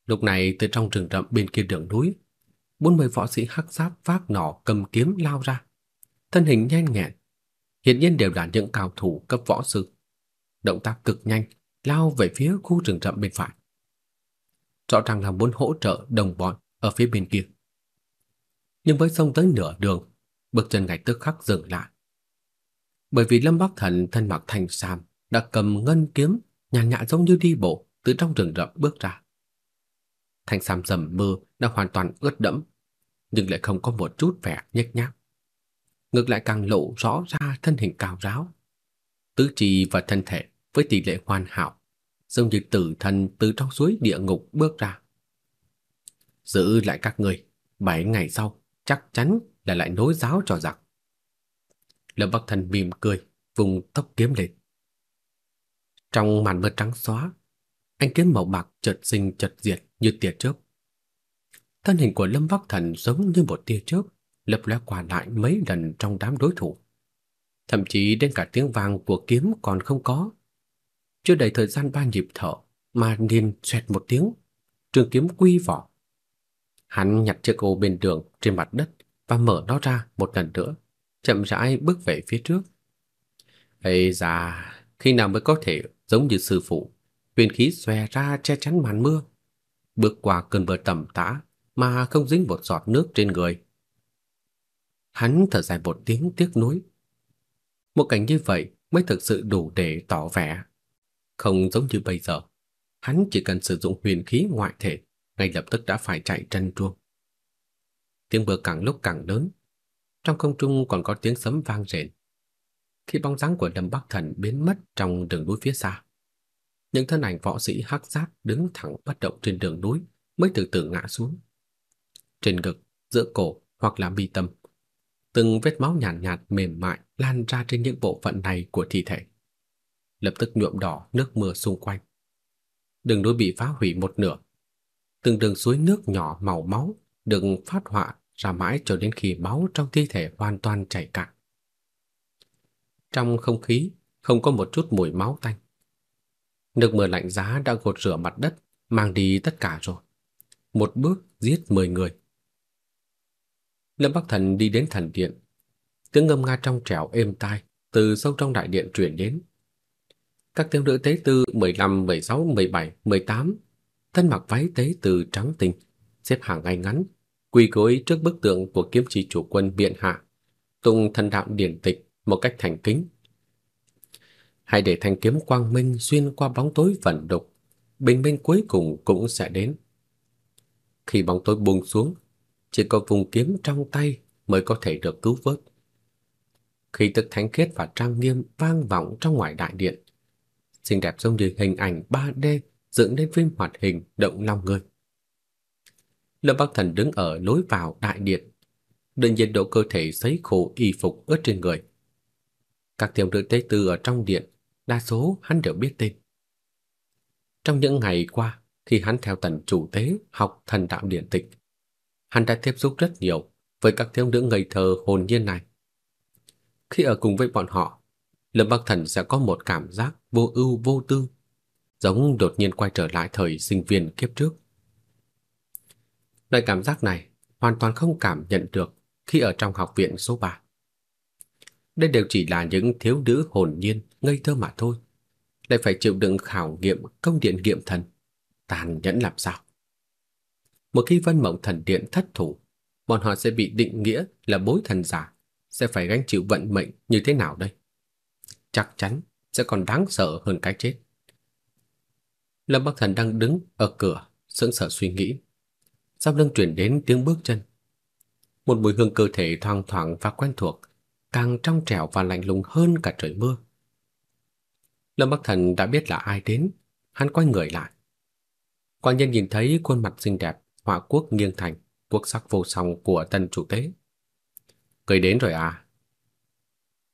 Lúc này từ trong rừng rậm bên kia đường núi, bốn mươi võ sĩ hắc giáp vác nỏ cầm kiếm lao ra, thân hình nhanh nhẹn, hiển nhiên đều là những cao thủ cấp võ sư. Động tác cực nhanh, lao về phía khu rừng rậm bên phải. Rõ ràng là muốn hỗ trợ đồng bọn ở phía bên kia. Nhưng với sông tới nửa đường, bước chân ngạch tức khắc dừng lại. Bởi vì Lâm Bắc Thần thân mặc thành sam đã cầm ngân kiếm nhàn nhã giống như đi bộ từ trong rừng rậm bước ra. Thanh sam dầm mưa đã hoàn toàn ướt đẫm, nhưng lại không có một chút vẻ nhếch nhác. Ngược lại càng lộ rõ ra thân hình cao ráo, tứ chi và thân thể với tỷ lệ hoàn hảo, giống như tử thần từ trong suối địa ngục bước ra. Giữ lại các người, bảy ngày sau chắc chắn là lại nối giáo cho giặc. Lâm Bắc Thần mỉm cười, vùng tóc kiếm lên. Trong màn mưa trắng xóa, anh kiếm màu bạc chợt sinh chợt diệt như tia chớp. Thân hình của Lâm Bắc Thần giống như một tia chớp, lập lóe qua lại mấy lần trong đám đối thủ. Thậm chí đến cả tiếng vang của kiếm còn không có. Chưa đầy thời gian ba nhịp thở mà liền xoẹt một tiếng, trường kiếm quy vỏ. Hắn nhặt chiếc ô bên đường trên mặt đất và mở nó ra một lần nữa, chậm rãi bước về phía trước. Ây da, khi nào mới có thể giống như sư phụ, huyền khí xòe ra che chắn màn mưa, bước qua cơn mưa tầm tã mà không dính một giọt nước trên người. Hắn thở dài một tiếng tiếc nuối. Một cảnh như vậy mới thực sự đủ để tỏ vẻ. Không giống như bây giờ, hắn chỉ cần sử dụng huyền khí ngoại thể, ngay lập tức đã phải chạy chân truông. Tiếng mưa càng lúc càng lớn, trong không trung còn có tiếng sấm vang rền. Khi bóng dáng của Lâm Bắc Thần biến mất trong đường núi phía xa, những thân ảnh võ sĩ hắc giáp đứng thẳng bất động trên đường núi mới từ từ ngã xuống. Trên ngực, giữa cổ hoặc là mi tâm, từng vết máu nhàn nhạt, nhạt mềm mại lan ra trên những bộ phận này của thi thể. Lập tức nhuộm đỏ nước mưa xung quanh. Đường núi bị phá hủy một nửa. Từng đường suối nước nhỏ màu máu được phát họa ra mãi cho đến khi máu trong thi thể hoàn toàn chảy cạn. Trong không khí không có một chút mùi máu tanh. Nước mưa lạnh giá đã gột rửa mặt đất, mang đi tất cả rồi. Một bước giết 10 người. Lâm Bắc Thần đi đến thần điện. Tiếng ngâm nga trong trẻo êm tai từ sâu trong đại điện truyền đến. Các thiếu nữ tế tư 15, 16, 17, 18 thân mặc váy tế từ trắng tinh, xếp hàng ngay ngắn, quỳ gối trước bức tượng của kiếm chỉ chủ quân biện hạ, tung thần đạo điển tịch một cách thành kính. Hãy để thanh kiếm quang minh xuyên qua bóng tối vẩn đục, bình minh cuối cùng cũng sẽ đến. Khi bóng tối buông xuống, chỉ có vùng kiếm trong tay mới có thể được cứu vớt. Khi tức thánh khiết và trang nghiêm vang vọng trong ngoài đại điện, xinh đẹp giống như hình ảnh 3D dựng lên phim hoạt hình động lòng người. Lâm Bắc Thần đứng ở lối vào đại điện, đợi nhiệt độ cơ thể sấy khô y phục ướt trên người. Các tiểu nữ tế tư ở trong điện, đa số hắn đều biết tên. Trong những ngày qua, khi hắn theo tần chủ tế học thần đạo điện tịch, hắn đã tiếp xúc rất nhiều với các thiếu nữ ngây thơ hồn nhiên này. Khi ở cùng với bọn họ, Lâm Bắc Thần sẽ có một cảm giác vô ưu vô tư, giống đột nhiên quay trở lại thời sinh viên kiếp trước. Loại cảm giác này hoàn toàn không cảm nhận được khi ở trong học viện số 3. Đây đều chỉ là những thiếu nữ hồn nhiên, ngây thơ mà thôi. Lại phải chịu đựng khảo nghiệm công điện nghiệm thần. Tàn nhẫn làm sao? Một khi Vân Mộng Thần Điện thất thủ, bọn họ sẽ bị định nghĩa là bối thần giả, sẽ phải gánh chịu vận mệnh như thế nào đây? Chắc chắn sẽ còn đáng sợ hơn cái chết. Lâm Bắc Thần đang đứng ở cửa, sững sờ suy nghĩ sau lưng truyền đến tiếng bước chân. Một mùi hương cơ thể thoang thoảng và quen thuộc, càng trong trẻo và lạnh lùng hơn cả trời mưa. Lâm Bắc Thần đã biết là ai đến, hắn quay người lại. Quan nhân nhìn thấy khuôn mặt xinh đẹp, họa quốc nghiêng thành, quốc sắc vô song của tân chủ tế. Người đến rồi à?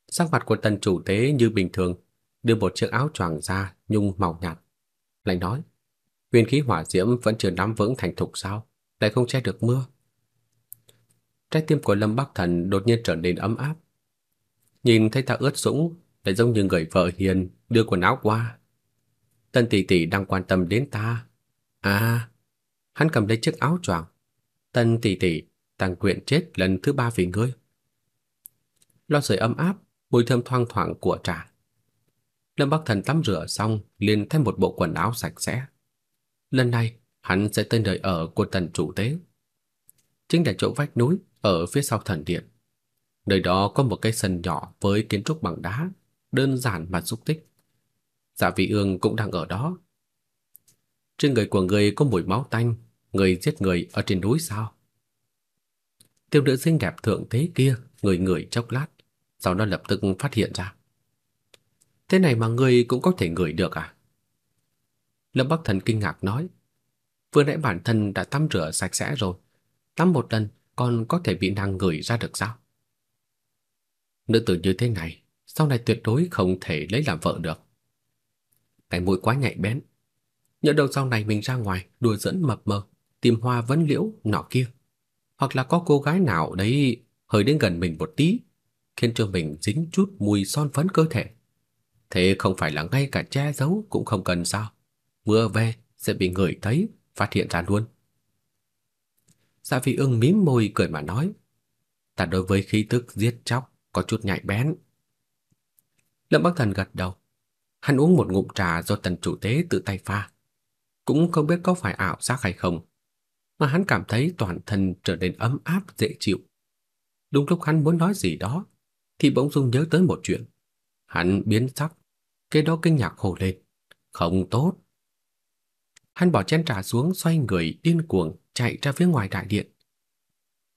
Sắc mặt của tần chủ tế như bình thường, đưa một chiếc áo choàng ra nhung màu nhạt. Lại nói, huyền khí hỏa diễm vẫn chưa nắm vững thành thục sao, lại không che được mưa. Trái tim của Lâm Bắc Thần đột nhiên trở nên ấm áp. Nhìn thấy ta ướt sũng, lại giống như người vợ hiền đưa quần áo qua. Tân tỷ tỷ đang quan tâm đến ta. À, hắn cầm lấy chiếc áo choàng. Tân tỷ tỷ, tăng quyện chết lần thứ ba vì ngươi. Lo sưởi ấm áp, mùi thơm thoang thoảng của trà. Lâm Bắc Thần tắm rửa xong, liền thêm một bộ quần áo sạch sẽ. Lần này, hắn sẽ tới nơi ở của tần chủ tế. Chính là chỗ vách núi ở phía sau thần điện. Nơi đó có một cái sân nhỏ với kiến trúc bằng đá, đơn giản mà xúc tích. Dạ vị ương cũng đang ở đó. Trên người của người có mùi máu tanh, người giết người ở trên núi sao? Tiêu nữ xinh đẹp thượng thế kia, người người chốc lát, sau đó lập tức phát hiện ra. Thế này mà người cũng có thể ngửi được à? Lâm Bắc Thần kinh ngạc nói, vừa nãy bản thân đã tắm rửa sạch sẽ rồi, tắm một lần còn có thể bị nàng ngửi ra được sao? Nữ tử như thế này, sau này tuyệt đối không thể lấy làm vợ được. Cái mũi quá nhạy bén. Nhớ đâu sau này mình ra ngoài đùa dẫn mập mờ, tìm hoa vấn liễu nọ kia. Hoặc là có cô gái nào đấy hơi đến gần mình một tí, khiến cho mình dính chút mùi son phấn cơ thể. Thế không phải là ngay cả che giấu cũng không cần sao? Mưa về sẽ bị người thấy, phát hiện ra luôn. Dạ vị ưng mím môi cười mà nói, ta đối với khí tức giết chóc có chút nhạy bén. Lâm Bắc Thần gật đầu. Hắn uống một ngụm trà do tần chủ tế tự tay pha. Cũng không biết có phải ảo giác hay không, mà hắn cảm thấy toàn thân trở nên ấm áp dễ chịu. Đúng lúc hắn muốn nói gì đó, thì bỗng dưng nhớ tới một chuyện. Hắn biến sắc, cái đó kinh ngạc hồ lên. Không tốt. Hắn bỏ chén trà xuống xoay người điên cuồng chạy ra phía ngoài đại điện.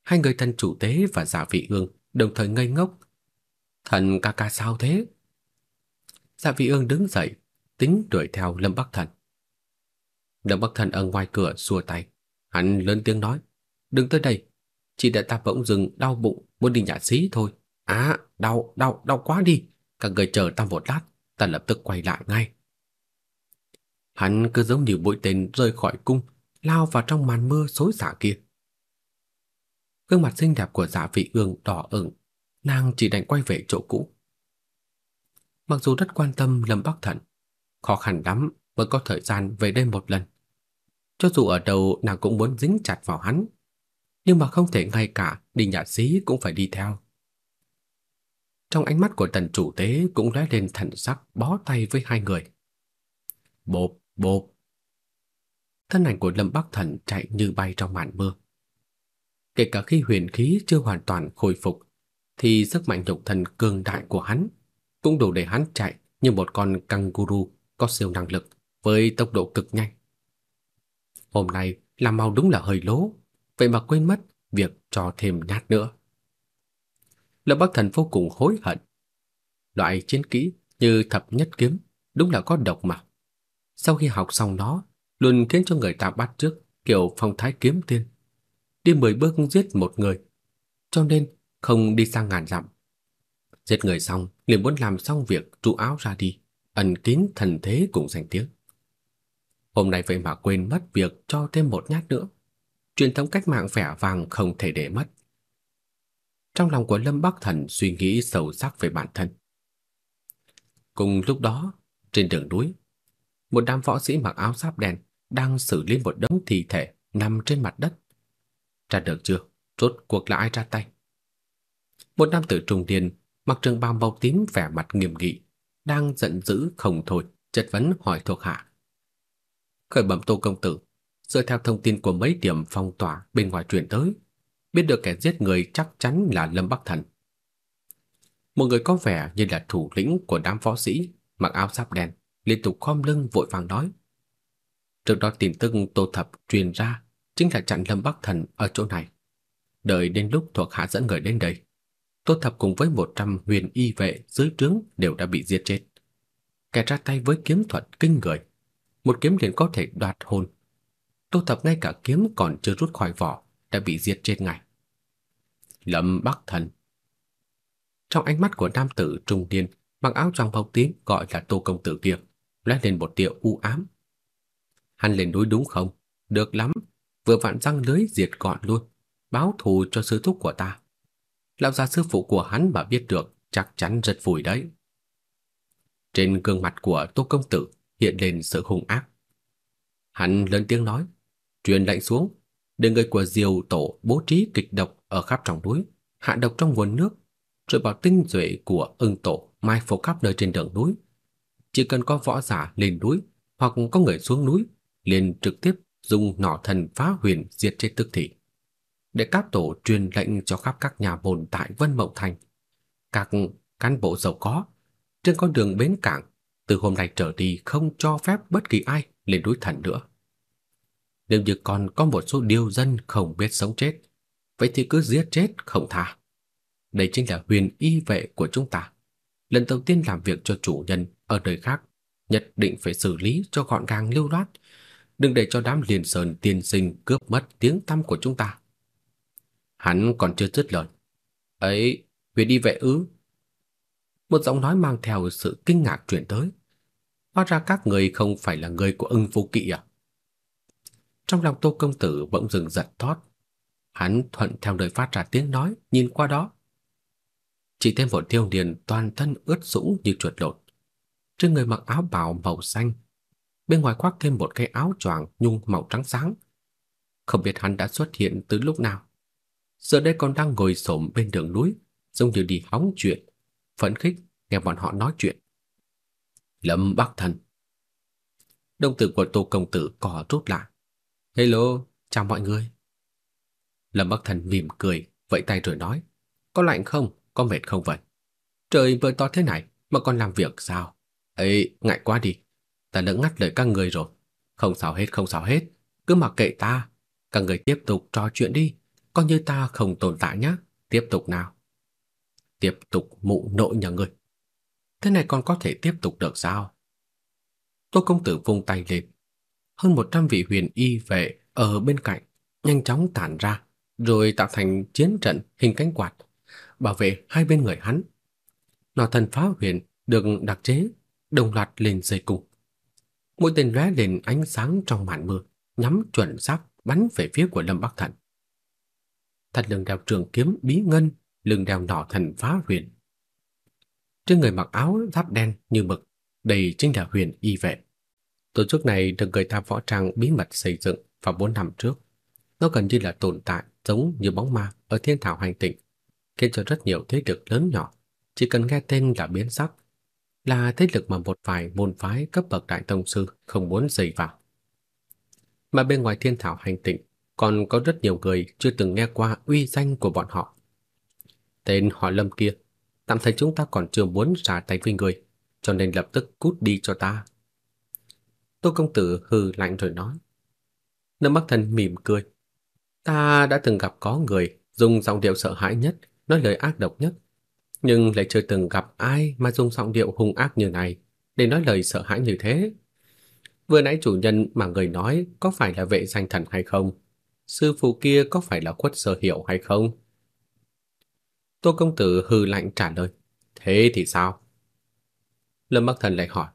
Hai người thân chủ tế và giả vị ương đồng thời ngây ngốc. Thần ca ca sao thế? dạ vị ương đứng dậy, tính đuổi theo Lâm Bắc Thần. Lâm Bắc Thần ở ngoài cửa xua tay. Hắn lớn tiếng nói, đừng tới đây. Chỉ để ta bỗng dừng đau bụng, muốn đi nhà xí thôi. À, đau, đau, đau quá đi. Các người chờ ta một lát, ta lập tức quay lại ngay. Hắn cứ giống như bụi tên rơi khỏi cung, lao vào trong màn mưa xối xả kia. Gương mặt xinh đẹp của Dạ Vị Ương đỏ ửng, nàng chỉ đành quay về chỗ cũ. Mặc dù rất quan tâm Lâm Bắc Thần, khó khăn lắm mới có thời gian về đây một lần. Cho dù ở đâu nàng cũng muốn dính chặt vào hắn, nhưng mà không thể ngay cả đi nhà xí cũng phải đi theo. Trong ánh mắt của tần chủ tế cũng lóe lên thần sắc bó tay với hai người. Bộp, bộp. Thân ảnh của Lâm Bắc Thần chạy như bay trong màn mưa. Kể cả khi huyền khí chưa hoàn toàn khôi phục, thì sức mạnh nhục thân cường đại của hắn cũng đủ để hắn chạy như một con kangaroo có siêu năng lực với tốc độ cực nhanh. Hôm nay làm mau đúng là hơi lố, vậy mà quên mất việc cho thêm nhát nữa. Lâm Bắc Thần vô cùng hối hận. Loại chiến kỹ như thập nhất kiếm đúng là có độc mà. Sau khi học xong nó, luôn khiến cho người ta bắt trước kiểu phong thái kiếm tiên. Đi mười bước giết một người, cho nên không đi sang ngàn dặm. Giết người xong, liền muốn làm xong việc trụ áo ra đi, ẩn kín thần thế cũng danh tiếng. Hôm nay vậy mà quên mất việc cho thêm một nhát nữa. Truyền thống cách mạng vẻ vàng không thể để mất. Trong lòng của Lâm Bắc Thần suy nghĩ sâu sắc về bản thân. Cùng lúc đó, trên đường núi, một đám võ sĩ mặc áo giáp đen đang xử lý một đống thi thể nằm trên mặt đất. Tra được chưa? Rốt cuộc là ai ra tay? Một nam tử trung niên mặc trường bào màu tím vẻ mặt nghiêm nghị, đang giận dữ không thôi, chất vấn hỏi thuộc hạ. Khởi bẩm Tô công tử, dựa theo thông tin của mấy điểm phong tỏa bên ngoài truyền tới, biết được kẻ giết người chắc chắn là Lâm Bắc Thần. Một người có vẻ như là thủ lĩnh của đám võ sĩ mặc áo giáp đen, liên tục khom lưng vội vàng nói. Trước đó tin tức Tô Thập truyền ra chính là chặn Lâm Bắc Thần ở chỗ này. Đợi đến lúc thuộc hạ dẫn người đến đây, Tô Thập cùng với 100 huyền y vệ dưới trướng đều đã bị giết chết. Kẻ ra tay với kiếm thuật kinh người, một kiếm liền có thể đoạt hồn. Tô Thập ngay cả kiếm còn chưa rút khỏi vỏ đã bị giết chết ngay. Lâm Bắc Thần, Trong ánh mắt của nam tử trung niên mặc áo choàng bọc tím gọi là Tô công tử kia, lóe lên một tia u ám. Hắn lên núi đúng không? Được lắm, vừa vặn răng lưới diệt gọn luôn, báo thù cho sư thúc của ta. Lão gia sư phụ của hắn mà biết được, chắc chắn rất vui đấy. Trên gương mặt của Tô công tử hiện lên sự hung ác. Hắn lớn tiếng nói, truyền lệnh xuống, để người của Diều tổ bố trí kịch độc ở khắp trong núi, hạ độc trong nguồn nước, rồi bảo tinh duệ của ưng tổ mai phục khắp nơi trên đường núi. Chỉ cần có võ giả lên núi hoặc có người xuống núi, liền trực tiếp dùng nỏ thần phá huyền diệt chết tức thì. Để các tổ truyền lệnh cho khắp các nhà môn tại Vân Mộng Thành. Các cán bộ giàu có trên con đường bến cảng từ hôm nay trở đi không cho phép bất kỳ ai lên núi thần nữa. Nếu như còn có một số điều dân không biết sống chết, vậy thì cứ giết chết không tha. Đây chính là huyền y vệ của chúng ta. Lần đầu tiên làm việc cho chủ nhân ở nơi khác, nhất định phải xử lý cho gọn gàng lưu loát, đừng để cho đám liền sơn tiên sinh cướp mất tiếng tăm của chúng ta. Hắn còn chưa dứt lời. Ấy, về đi vệ ư? Một giọng nói mang theo sự kinh ngạc truyền tới. Hóa ra các người không phải là người của ưng vô kỵ à? Trong lòng Tô công tử bỗng dừng giật thót. Hắn thuận theo lời phát ra tiếng nói, nhìn qua đó. Chỉ thêm một thiếu niên toàn thân ướt sũng như chuột lột. Trên người mặc áo bào màu xanh, bên ngoài khoác thêm một cái áo choàng nhung màu trắng sáng. Không biết hắn đã xuất hiện từ lúc nào. Giờ đây còn đang ngồi xổm bên đường núi, giống như đi hóng chuyện, phấn khích nghe bọn họ nói chuyện. Lâm Bắc Thần. Đồng tử của Tô công tử cò rút lại. Hello, chào mọi người. Lâm Bắc Thần mỉm cười, vẫy tay rồi nói, có lạnh không, có mệt không vậy? Trời vừa to thế này mà còn làm việc sao? Ấy, ngại quá đi, ta đã ngắt lời các người rồi. Không sao hết, không sao hết, cứ mặc kệ ta. Các người tiếp tục trò chuyện đi, coi như ta không tồn tại nhé. Tiếp tục nào. Tiếp tục mụ nội nhà người. Thế này còn có thể tiếp tục được sao? Tô công tử vung tay lên, hơn 100 vị huyền y vệ ở bên cạnh nhanh chóng tản ra, rồi tạo thành chiến trận hình cánh quạt, bảo vệ hai bên người hắn. Nỏ thần phá huyền được đặc chế đồng loạt lên dây cung. Mũi tên lóe lên ánh sáng trong màn mưa, nhắm chuẩn xác bắn về phía của Lâm Bắc Thần. Thật lưng đeo trường kiếm bí ngân, lưng đeo nỏ thần phá huyền. Trên người mặc áo giáp đen như mực, đây chính là huyền y vệ. Tổ chức này được người ta võ trang bí mật xây dựng vào 4 năm trước. Nó gần như là tồn tại giống như bóng ma ở thiên thảo hành tinh, khiến cho rất nhiều thế lực lớn nhỏ chỉ cần nghe tên là biến sắc, là thế lực mà một vài môn phái cấp bậc đại tông sư không muốn dây vào. Mà bên ngoài thiên thảo hành tinh còn có rất nhiều người chưa từng nghe qua uy danh của bọn họ. Tên họ Lâm kia, tạm thời chúng ta còn chưa muốn ra tay với người, cho nên lập tức cút đi cho ta. Tô công tử hừ lạnh rồi nói. Lâm Bắc Thần mỉm cười. Ta đã từng gặp có người dùng giọng điệu sợ hãi nhất, nói lời ác độc nhất, nhưng lại chưa từng gặp ai mà dùng giọng điệu hung ác như này để nói lời sợ hãi như thế. Vừa nãy chủ nhân mà người nói có phải là vệ danh thần hay không? Sư phụ kia có phải là quất sở hiệu hay không? Tô công tử hừ lạnh trả lời. Thế thì sao? Lâm Bắc Thần lại hỏi.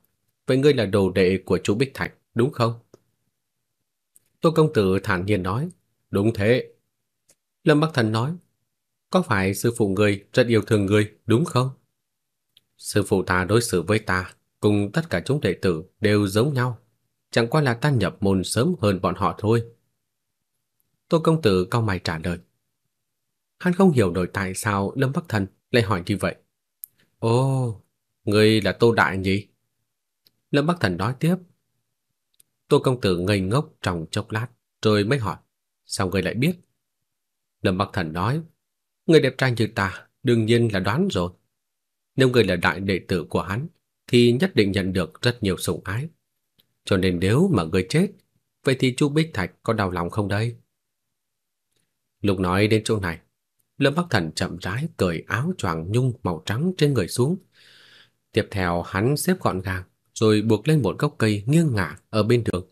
Vậy ngươi là đồ đệ của chú Bích Thạch, đúng không? Tô công tử thản nhiên nói, đúng thế. Lâm Bắc Thần nói, có phải sư phụ ngươi rất yêu thương ngươi, đúng không? Sư phụ ta đối xử với ta, cùng tất cả chúng đệ tử đều giống nhau. Chẳng qua là ta nhập môn sớm hơn bọn họ thôi. Tô công tử cau mày trả lời. Hắn không hiểu nổi tại sao Lâm Bắc Thần lại hỏi như vậy. Ồ, ngươi là Tô Đại nhỉ? Lâm Bắc Thần nói tiếp. Tô công tử ngây ngốc trong chốc lát, rồi mới hỏi, sao người lại biết? Lâm Bắc Thần nói, người đẹp trai như ta, đương nhiên là đoán rồi. Nếu người là đại đệ tử của hắn, thì nhất định nhận được rất nhiều sủng ái. Cho nên nếu mà người chết, vậy thì Chu Bích Thạch có đau lòng không đây? Lúc nói đến chỗ này, Lâm Bắc Thần chậm rãi cởi áo choàng nhung màu trắng trên người xuống. Tiếp theo hắn xếp gọn gàng, rồi buộc lên một gốc cây nghiêng ngả ở bên đường.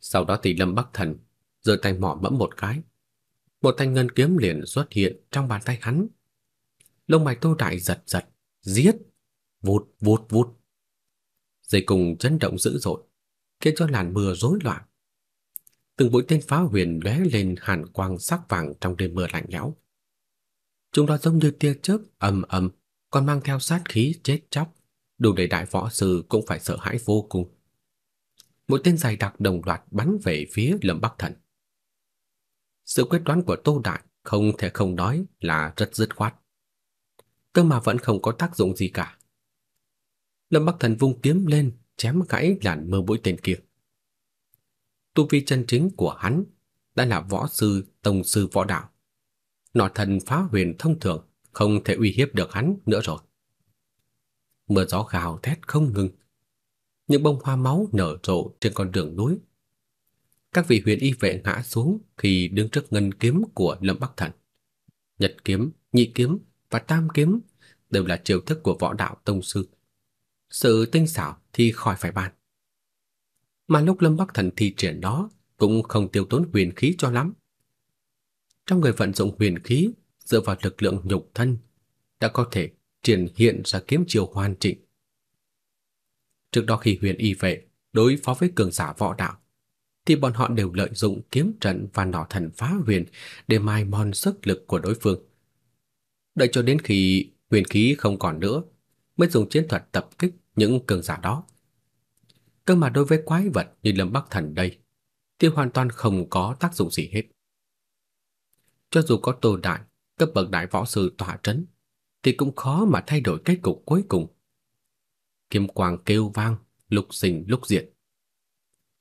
Sau đó thì Lâm Bắc Thần giơ tay mỏ mẫm một cái. Một thanh ngân kiếm liền xuất hiện trong bàn tay hắn. Lông mày Tô Đại giật giật, giết, vụt vụt vụt. Dây cùng chấn động dữ dội, khiến cho làn mưa rối loạn. Từng mũi tên phá huyền lóe lên hàn quang sắc vàng trong đêm mưa lạnh lẽo. Chúng đó giống như tia chớp ầm ầm, còn mang theo sát khí chết chóc, đủ để đại võ sư cũng phải sợ hãi vô cùng. Một tên dài đặc đồng loạt bắn về phía Lâm Bắc Thần. Sự quyết đoán của Tô Đại không thể không nói là rất dứt khoát. Cơ mà vẫn không có tác dụng gì cả. Lâm Bắc Thần vung kiếm lên, chém gãy làn mưa mũi tên kia. Tu vi chân chính của hắn đã là võ sư, tông sư võ đạo. Nọ thần phá huyền thông thường không thể uy hiếp được hắn nữa rồi. Mưa gió gào thét không ngừng. Những bông hoa máu nở rộ trên con đường núi. Các vị huyền y vệ ngã xuống khi đứng trước ngân kiếm của Lâm Bắc Thần. Nhật kiếm, nhị kiếm và tam kiếm đều là chiêu thức của võ đạo tông sư. Sự tinh xảo thì khỏi phải bàn. Mà lúc Lâm Bắc Thần thi triển đó cũng không tiêu tốn huyền khí cho lắm. Trong người vận dụng huyền khí dựa vào lực lượng nhục thân đã có thể triển hiện ra kiếm chiêu hoàn chỉnh. Trước đó khi huyền y vệ đối phó với cường giả võ đạo thì bọn họ đều lợi dụng kiếm trận và nỏ thần phá huyền để mai mòn sức lực của đối phương. Đợi cho đến khi huyền khí không còn nữa mới dùng chiến thuật tập kích những cường giả đó. Cơ mà đối với quái vật như Lâm Bắc Thần đây thì hoàn toàn không có tác dụng gì hết. Cho dù có Tô Đại, cấp bậc đại võ sư tỏa trấn, thì cũng khó mà thay đổi kết cục cuối cùng. Kiếm quang kêu vang, lục sinh lục diệt.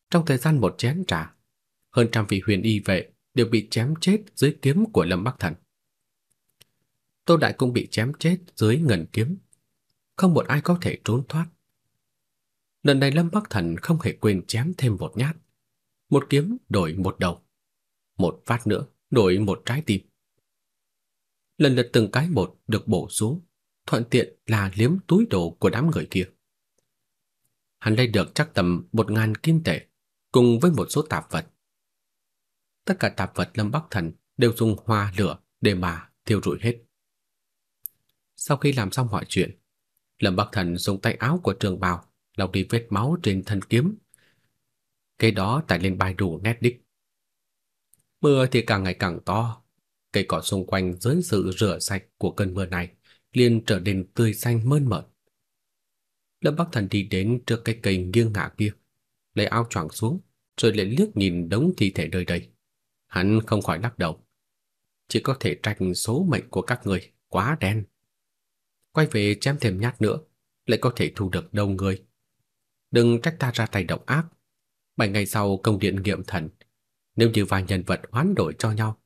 Trong thời gian một chén trà, hơn trăm vị huyền y vệ đều bị chém chết dưới kiếm của Lâm Bắc Thần. Tô Đại cũng bị chém chết dưới ngần kiếm, không một ai có thể trốn thoát. Lần này Lâm Bắc Thần không hề quên chém thêm một nhát, một kiếm đổi một đầu, một phát nữa đổi một trái tim. Lần lượt từng cái một được bổ xuống, thuận tiện là liếm túi đồ của đám người kia. Hắn lấy được chắc tầm một ngàn kim tệ, cùng với một số tạp vật. Tất cả tạp vật Lâm Bắc Thần đều dùng hoa lửa để mà thiêu rụi hết. Sau khi làm xong mọi chuyện, Lâm Bắc Thần dùng tay áo của trường bào lau đi vết máu trên thân kiếm. Cái đó tải lên bài đủ nét đích. Mưa thì càng ngày càng to, cây cỏ xung quanh dưới sự rửa sạch của cơn mưa này liền trở nên tươi xanh mơn mởn. Lâm Bắc Thần đi đến trước cái cây nghiêng ngả kia, lấy áo choàng xuống, rồi lại liếc nhìn đống thi thể nơi đây. Hắn không khỏi lắc đầu. Chỉ có thể trách số mệnh của các người quá đen. Quay về chém thêm nhát nữa, lại có thể thu được đông người. Đừng trách ta ra tay độc ác. Bảy ngày sau công điện nghiệm thần, nếu như vài nhân vật hoán đổi cho nhau,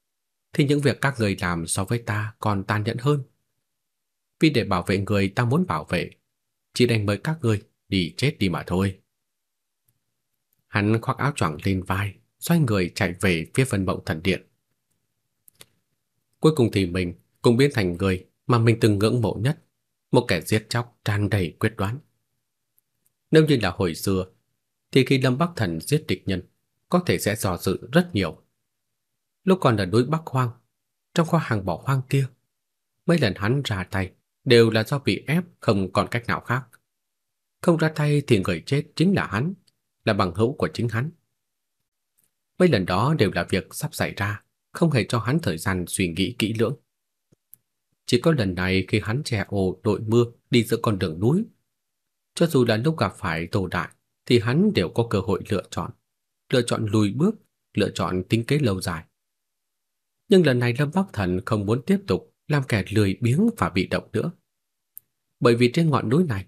thì những việc các người làm so với ta còn tàn nhẫn hơn. Vì để bảo vệ người ta muốn bảo vệ, chỉ đành mời các người đi chết đi mà thôi. Hắn khoác áo choàng lên vai, xoay người chạy về phía Vân Mộng Thần Điện. Cuối cùng thì mình cũng biến thành người mà mình từng ngưỡng mộ nhất, một kẻ giết chóc tràn đầy quyết đoán. Nếu như là hồi xưa, thì khi Lâm Bắc Thần giết địch nhân, có thể sẽ dò dự rất nhiều. Lúc còn ở núi Bắc Hoang, trong kho hàng bỏ hoang kia, mấy lần hắn ra tay đều là do bị ép không còn cách nào khác. Không ra tay thì người chết chính là hắn, là bằng hữu của chính hắn. Mấy lần đó đều là việc sắp xảy ra, không hề cho hắn thời gian suy nghĩ kỹ lưỡng. Chỉ có lần này khi hắn che ô đội mưa đi giữa con đường núi, cho dù là lúc gặp phải tổ đại thì hắn đều có cơ hội lựa chọn, lựa chọn lùi bước, lựa chọn tính kế lâu dài. Nhưng lần này Lâm Bắc Thần không muốn tiếp tục làm kẻ lười biếng và bị động nữa. Bởi vì trên ngọn núi này,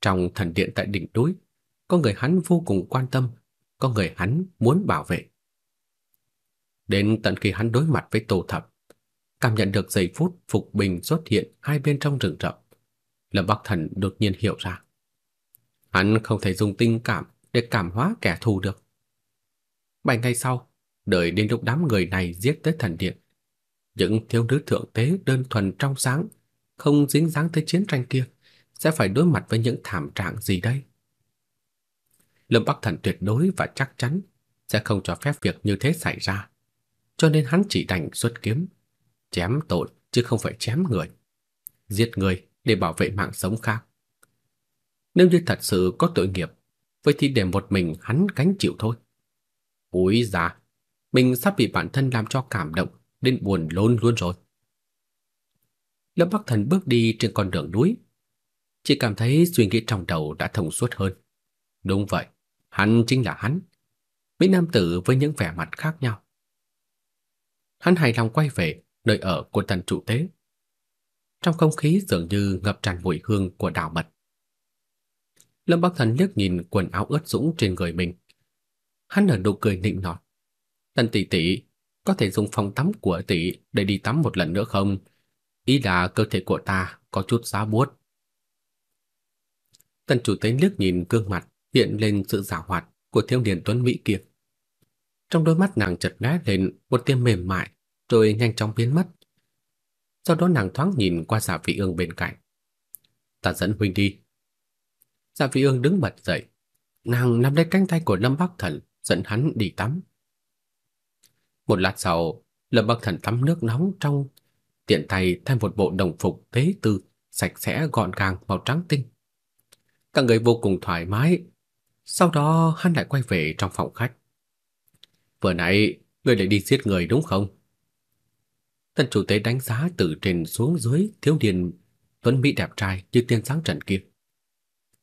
trong thần điện tại đỉnh núi, có người hắn vô cùng quan tâm, có người hắn muốn bảo vệ. Đến tận khi hắn đối mặt với Tô Thập, cảm nhận được giây phút phục bình xuất hiện hai bên trong rừng rậm, Lâm Bắc Thần đột nhiên hiểu ra. Hắn không thể dùng tình cảm để cảm hóa kẻ thù được. Bảy ngày sau, đợi đến lúc đám người này giết tới thần điện, những thiếu nữ thượng tế đơn thuần trong sáng, không dính dáng tới chiến tranh kia, sẽ phải đối mặt với những thảm trạng gì đây? Lâm Bắc Thần tuyệt đối và chắc chắn sẽ không cho phép việc như thế xảy ra, cho nên hắn chỉ đành xuất kiếm, chém tội chứ không phải chém người. giết người để bảo vệ mạng sống khác. Nếu như thật sự có tội nghiệp, vậy thì để một mình hắn gánh chịu thôi. Úi da, mình sắp bị bản thân làm cho cảm động đến buồn lôn luôn rồi. Lâm Bắc Thần bước đi trên con đường núi, chỉ cảm thấy suy nghĩ trong đầu đã thông suốt hơn. Đúng vậy, hắn chính là hắn. Mỹ nam tử với những vẻ mặt khác nhau. Hắn hài lòng quay về nơi ở của thần trụ tế. Trong không khí dường như ngập tràn mùi hương của đào mật. Lâm Bắc Thần liếc nhìn quần áo ướt sũng trên người mình. Hắn nở nụ cười nịnh nọt. Tần tỷ tỷ, có thể dùng phòng tắm của tỷ để đi tắm một lần nữa không? Ý là cơ thể của ta có chút giá buốt. Tần chủ tế liếc nhìn gương mặt hiện lên sự giả hoạt của thiếu niên tuấn mỹ kia. Trong đôi mắt nàng chợt lóe lên một tia mềm mại, rồi nhanh chóng biến mất. Sau đó nàng thoáng nhìn qua dạ Giả Vị Ương bên cạnh. "Ta dẫn huynh đi." Dạ giả Vị Ương đứng bật dậy, nàng nắm lấy cánh tay của Lâm Bắc Thần, dẫn hắn đi tắm. Một lát sau, Lâm Bắc Thần tắm nước nóng trong, tiện tay thay một bộ đồng phục tế tư sạch sẽ gọn gàng màu trắng tinh. Cả người vô cùng thoải mái. Sau đó hắn lại quay về trong phòng khách. Vừa nãy ngươi lại đi giết người đúng không? Tần chủ tế đánh giá từ trên xuống dưới thiếu niên tuấn mỹ đẹp trai như tiên sáng trần kia.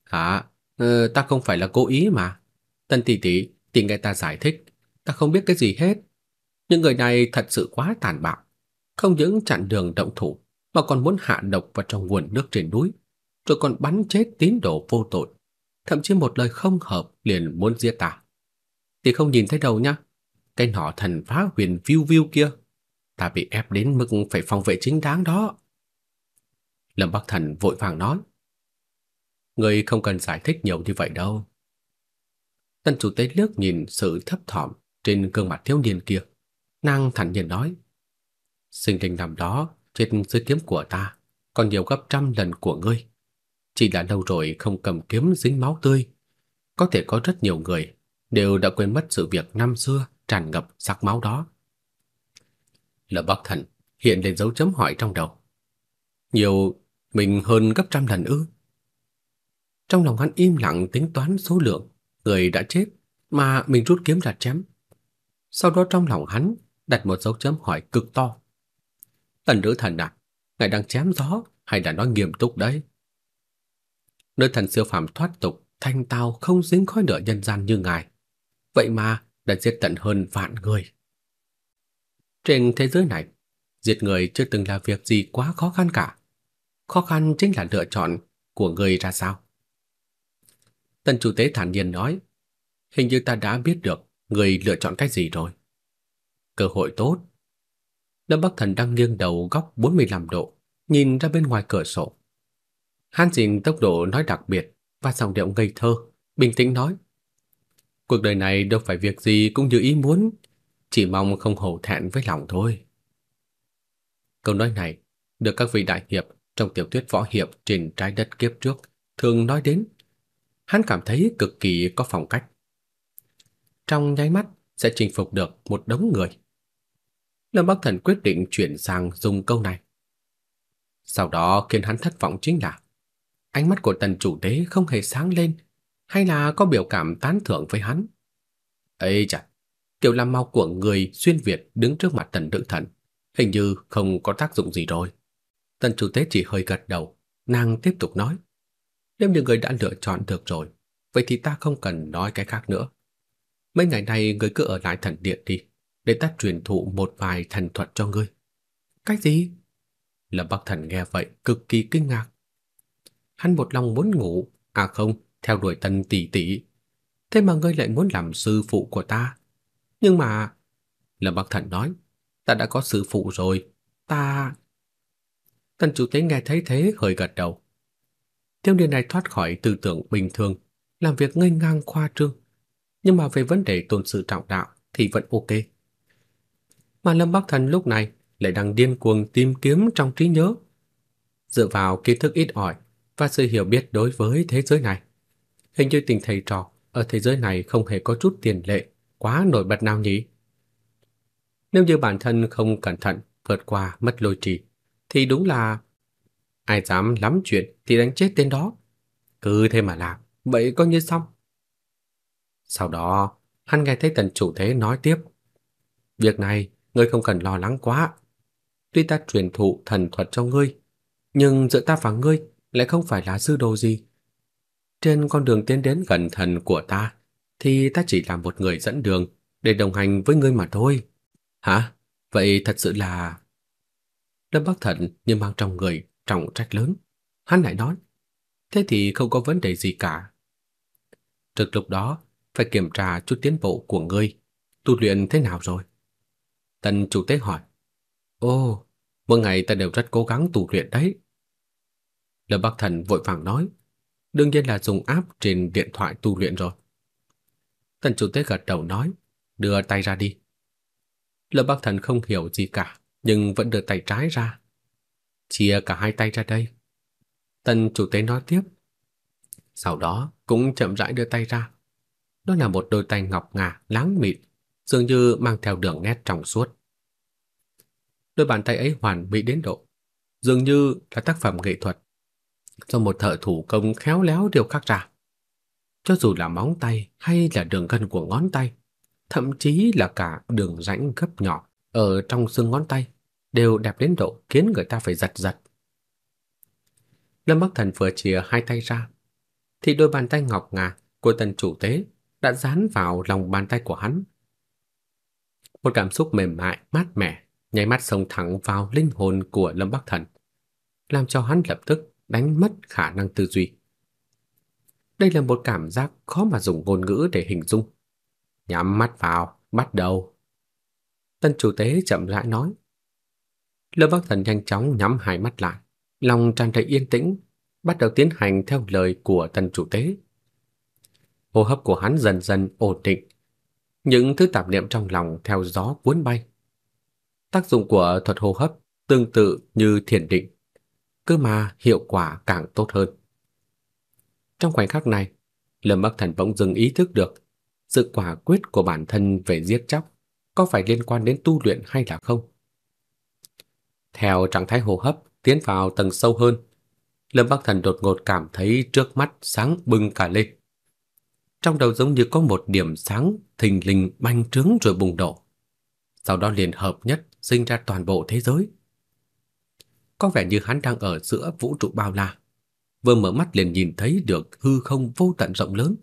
Hả? Ờ, ta không phải là cố ý mà. Tần tỷ tỷ, tỷ nghe ta giải thích. Ta không biết cái gì hết. Những người này thật sự quá tàn bạo. Không những chặn đường động thủ, mà còn muốn hạ độc vào trong nguồn nước trên núi, rồi còn bắn chết tín đồ vô tội. Thậm chí một lời không hợp liền muốn giết ta. Tỷ không nhìn thấy đâu nhá. Cái nỏ thần phá huyền viu viu kia, ta bị ép đến mức phải phòng vệ chính đáng đó. Lâm Bắc Thần vội vàng nói. Người không cần giải thích nhiều như vậy đâu. Tân chủ tế liếc nhìn sự thấp thỏm trên gương mặt thiếu niên kia. Nàng thản nhiên nói. Sinh linh nằm đó, trên dưới kiếm của ta, còn nhiều gấp trăm lần của ngươi. Chỉ là lâu rồi không cầm kiếm dính máu tươi. Có thể có rất nhiều người đều đã quên mất sự việc năm xưa tràn ngập sắc máu đó. Lâm Bắc Thần hiện lên dấu chấm hỏi trong đầu. Nhiều mình hơn gấp trăm lần ư? Trong lòng hắn im lặng tính toán số lượng người đã chết mà mình rút kiếm ra chém. Sau đó trong lòng hắn đặt một dấu chấm hỏi cực to. Tần nữ thần à, ngài đang chém gió hay là nói nghiêm túc đấy? Nơi thần siêu phàm thoát tục, thanh tao không dính khói lửa nhân gian như ngài. Vậy mà đã giết tận hơn vạn người. Trên thế giới này, giết người chưa từng là việc gì quá khó khăn cả. Khó khăn chính là lựa chọn của người ra sao. Tần chủ tế thản nhiên nói, hình như ta đã biết được người lựa chọn cái gì rồi. Cơ hội tốt. Lâm Bắc Thần đang nghiêng đầu góc 45 độ, nhìn ra bên ngoài cửa sổ. Hắn dình tốc độ nói đặc biệt và giọng điệu ngây thơ, bình tĩnh nói. Cuộc đời này đâu phải việc gì cũng như ý muốn, chỉ mong không hổ thẹn với lòng thôi. Câu nói này được các vị đại hiệp trong tiểu thuyết võ hiệp trên trái đất kiếp trước thường nói đến. Hắn cảm thấy cực kỳ có phong cách. Trong nháy mắt sẽ chinh phục được một đống người. Lâm Bắc Thần quyết định chuyển sang dùng câu này. Sau đó khiến hắn thất vọng chính là ánh mắt của tần chủ tế không hề sáng lên hay là có biểu cảm tán thưởng với hắn. Ê chà, kiểu làm mau của người xuyên Việt đứng trước mặt tần nữ thần, hình như không có tác dụng gì rồi. Tần chủ tế chỉ hơi gật đầu, nàng tiếp tục nói. Nếu như người đã lựa chọn được rồi, vậy thì ta không cần nói cái khác nữa. Mấy ngày nay người cứ ở lại thần điện đi, để ta truyền thụ một vài thần thuật cho ngươi. Cái gì? Lâm Bắc Thần nghe vậy cực kỳ kinh ngạc. Hắn một lòng muốn ngủ, à không, theo đuổi tần tỷ tỷ. Thế mà ngươi lại muốn làm sư phụ của ta? Nhưng mà... Lâm Bắc Thần nói, ta đã có sư phụ rồi, ta... Tần chủ tế nghe thấy thế hơi gật đầu. tiêu niên này thoát khỏi tư tưởng bình thường, làm việc ngây ngang khoa trương. Nhưng mà về vấn đề tôn sư trọng đạo thì vẫn ok. Mà Lâm Bắc Thần lúc này lại đang điên cuồng tìm kiếm trong trí nhớ. Dựa vào kiến thức ít ỏi và sự hiểu biết đối với thế giới này, hình như tình thầy trò ở thế giới này không hề có chút tiền lệ quá nổi bật nào nhỉ? Nếu như bản thân không cẩn thận vượt qua mất lôi trì thì đúng là ai dám lắm chuyện thì đánh chết tên đó. Cứ thế mà làm, vậy coi như xong. Sau đó, hắn nghe thấy tần chủ thế nói tiếp. Việc này, ngươi không cần lo lắng quá. Tuy ta truyền thụ thần thuật cho ngươi, nhưng giữa ta và ngươi lại không phải là sư đồ gì. Trên con đường tiến đến gần thần của ta, thì ta chỉ là một người dẫn đường để đồng hành với ngươi mà thôi. Hả? Vậy thật sự là... Lâm Bắc thận như mang trong người trọng trách lớn. Hắn lại nói, thế thì không có vấn đề gì cả. trực lúc đó, phải kiểm tra chút tiến bộ của ngươi, tu luyện thế nào rồi? Tần chủ tế hỏi, Ồ, mỗi ngày ta đều rất cố gắng tu luyện đấy. Lâm Bắc Thần vội vàng nói, đương nhiên là dùng app trên điện thoại tu luyện rồi. Tần chủ tế gật đầu nói, đưa tay ra đi. Lâm Bắc Thần không hiểu gì cả, nhưng vẫn đưa tay trái ra. Chia cả hai tay ra đây. Tần chủ tế nói tiếp. Sau đó cũng chậm rãi đưa tay ra. Đó là một đôi tay ngọc ngà, láng mịn, dường như mang theo đường nét trong suốt. Đôi bàn tay ấy hoàn mỹ đến độ, dường như là tác phẩm nghệ thuật do một thợ thủ công khéo léo điêu khắc ra. Cho dù là móng tay hay là đường gân của ngón tay, thậm chí là cả đường rãnh gấp nhỏ ở trong xương ngón tay, đều đẹp đến độ khiến người ta phải giật giật. Lâm Bắc Thần vừa chìa hai tay ra, thì đôi bàn tay ngọc ngà của tần chủ tế đã dán vào lòng bàn tay của hắn. Một cảm xúc mềm mại, mát mẻ, nháy mắt xông thẳng vào linh hồn của Lâm Bắc Thần, làm cho hắn lập tức đánh mất khả năng tư duy. Đây là một cảm giác khó mà dùng ngôn ngữ để hình dung. Nhắm mắt vào, bắt đầu. Tân chủ tế chậm rãi nói. Lâm Bắc Thần nhanh chóng nhắm hai mắt lại, lòng tràn đầy yên tĩnh, bắt đầu tiến hành theo lời của tân chủ tế. Hô hấp của hắn dần dần ổn định, những thứ tạp niệm trong lòng theo gió cuốn bay. Tác dụng của thuật hô hấp tương tự như thiền định, cơ mà hiệu quả càng tốt hơn. Trong khoảnh khắc này, Lâm Bắc Thần bỗng dưng ý thức được sự quả quyết của bản thân về giết chóc có phải liên quan đến tu luyện hay là không. Theo trạng thái hô hấp tiến vào tầng sâu hơn, Lâm Bắc Thần đột ngột cảm thấy trước mắt sáng bừng cả lên. Trong đầu giống như có một điểm sáng thình lình banh trướng rồi bùng nổ. Sau đó liền hợp nhất sinh ra toàn bộ thế giới. Có vẻ như hắn đang ở giữa vũ trụ bao la. Vừa mở mắt liền nhìn thấy được hư không vô tận rộng lớn,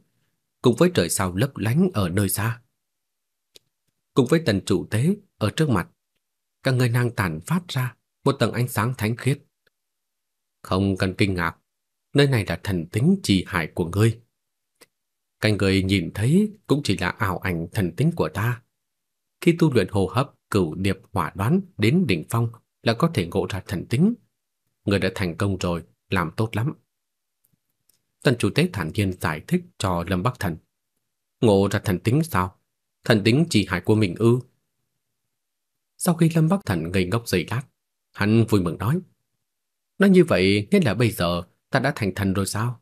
cùng với trời sao lấp lánh ở nơi xa. Cùng với tần trụ tế ở trước mặt, các người nàng tản phát ra một tầng ánh sáng thánh khiết. Không cần kinh ngạc, nơi này là thần tính trì hải của ngươi. Các người nhìn thấy cũng chỉ là ảo ảnh thần tính của ta. Khi tu luyện hô hấp cửu điệp hỏa đoán đến đỉnh phong là có thể ngộ ra thần tính. Người đã thành công rồi, làm tốt lắm. Tần chủ tế thản nhiên giải thích cho Lâm Bắc Thần. Ngộ ra thần tính sao? Thần tính chỉ hại của mình ư? Sau khi Lâm Bắc Thần ngây ngốc giây lát, hắn vui mừng nói. Nói như vậy nghĩa là bây giờ ta đã thành thần rồi sao?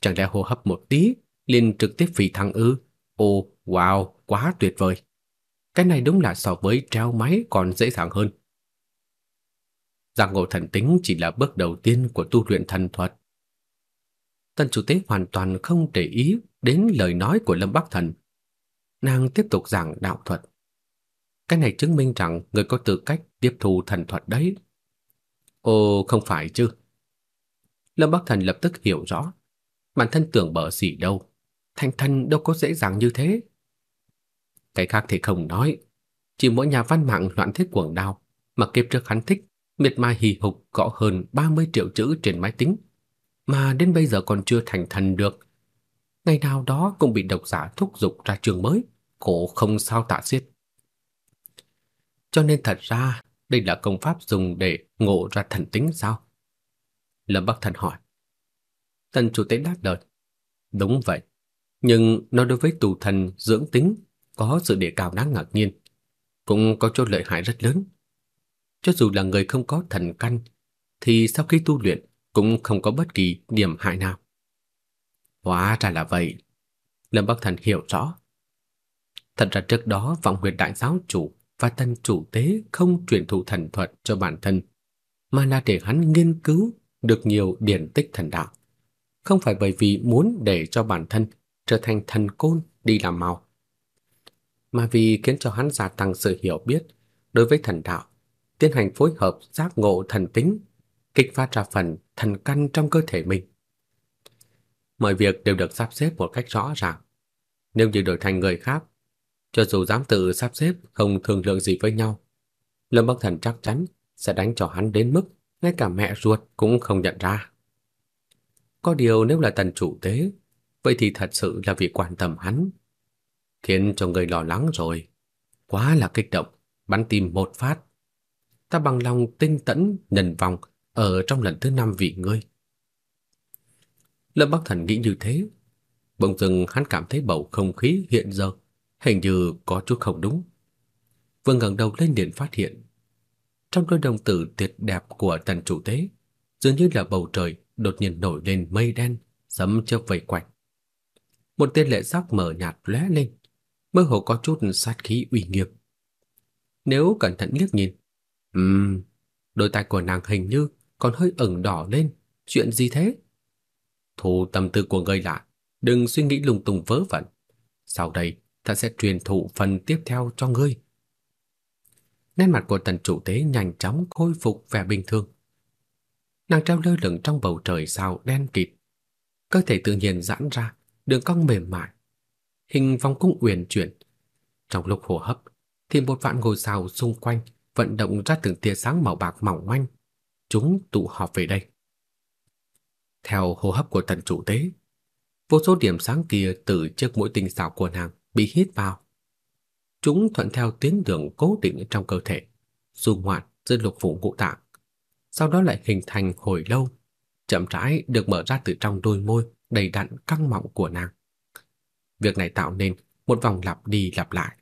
Chẳng lẽ hô hấp một tí liền trực tiếp phi thăng ư? Ồ, wow, quá tuyệt vời. Cái này đúng là so với treo máy còn dễ dàng hơn. Giác ngộ thần tính chỉ là bước đầu tiên của tu luyện thần thuật. Tân chủ tế hoàn toàn không để ý đến lời nói của Lâm Bắc Thần. Nàng tiếp tục giảng đạo thuật. Cái này chứng minh rằng người có tư cách tiếp thu thần thuật đấy. Ồ, không phải chứ. Lâm Bắc Thần lập tức hiểu rõ. Bản thân tưởng bở xỉ đâu. Thành thần đâu có dễ dàng như thế. Cái khác thì không nói. Chỉ mỗi nhà văn mạng loạn thiết cuồng đao mà kiếp trước hắn thích miệt mài hì hục gõ hơn 30 triệu chữ trên máy tính mà đến bây giờ còn chưa thành thần được. Ngày nào đó cũng bị độc giả thúc giục ra trường mới, cổ không sao tạ xiết. Cho nên thật ra, đây là công pháp dùng để ngộ ra thần tính sao? Lâm Bắc Thần hỏi. Tần chủ tế đáp lời. Đúng vậy, nhưng nó đối với tù thần dưỡng tính có sự đề cao đáng ngạc nhiên, cũng có chỗ lợi hại rất lớn. Cho dù là người không có thần căn, thì sau khi tu luyện cũng không có bất kỳ điểm hại nào. Hóa ra là vậy. Lâm Bắc Thần hiểu rõ. Thật ra trước đó vọng huyệt đại giáo chủ và tân chủ tế không truyền thụ thần thuật cho bản thân, mà là để hắn nghiên cứu được nhiều điển tích thần đạo, không phải bởi vì muốn để cho bản thân trở thành thần côn đi làm màu, mà vì khiến cho hắn gia tăng sự hiểu biết đối với thần đạo, tiến hành phối hợp giác ngộ thần tính, kích phát ra phần thần căn trong cơ thể mình. Mọi việc đều được sắp xếp một cách rõ ràng. Nếu như đổi thành người khác, cho dù dám tự sắp xếp không thương lượng gì với nhau, Lâm Bắc Thần chắc chắn sẽ đánh cho hắn đến mức ngay cả mẹ ruột cũng không nhận ra. Có điều nếu là tần chủ tế, vậy thì thật sự là vì quan tâm hắn. Khiến cho người lo lắng rồi. Quá là kích động, bắn tim một phát. Ta bằng lòng tinh tẫn nhân vòng ở trong lần thứ năm vị ngươi. Lâm Bắc Thần nghĩ như thế. Bỗng dưng hắn cảm thấy bầu không khí hiện giờ hình như có chút không đúng. Vừa ngẩng đầu lên liền phát hiện trong đôi đồng tử tuyệt đẹp của tần chủ tế, dường như là bầu trời đột nhiên nổi lên mây đen, sấm chớp vây quanh. Một tia lệ sắc mờ nhạt lóe lên, mơ hồ có chút sát khí uy nghiêm. Nếu cẩn thận liếc nhìn, ừm, đôi tai của nàng hình như còn hơi ửng đỏ lên, chuyện gì thế? Thu tâm tư của ngươi lại, đừng suy nghĩ lung tung vớ vẩn. Sau đây, ta sẽ truyền thụ phần tiếp theo cho ngươi. Nét mặt của tần chủ tế nhanh chóng khôi phục vẻ bình thường. Nàng treo lơ lửng trong bầu trời sao đen kịt. Cơ thể tự nhiên giãn ra, đường cong mềm mại. Hình vòng cung uyển chuyển. Trong lúc hô hấp, thì một vạn ngôi sao xung quanh vận động ra từng tia sáng màu bạc mỏng manh. Chúng tụ họp về đây. Theo hô hấp của thần chủ tế, vô số điểm sáng kia từ chiếc mũi tinh xảo của nàng bị hít vào, Chúng thuận theo tuyến đường cố định trong cơ thể, du hoạt giữa lục phủ ngũ tạng, sau đó lại hình thành hồi lâu, chậm rãi được mở ra từ trong đôi môi đầy đặn căng mọng của nàng. Việc này tạo nên một vòng lặp đi lặp lại.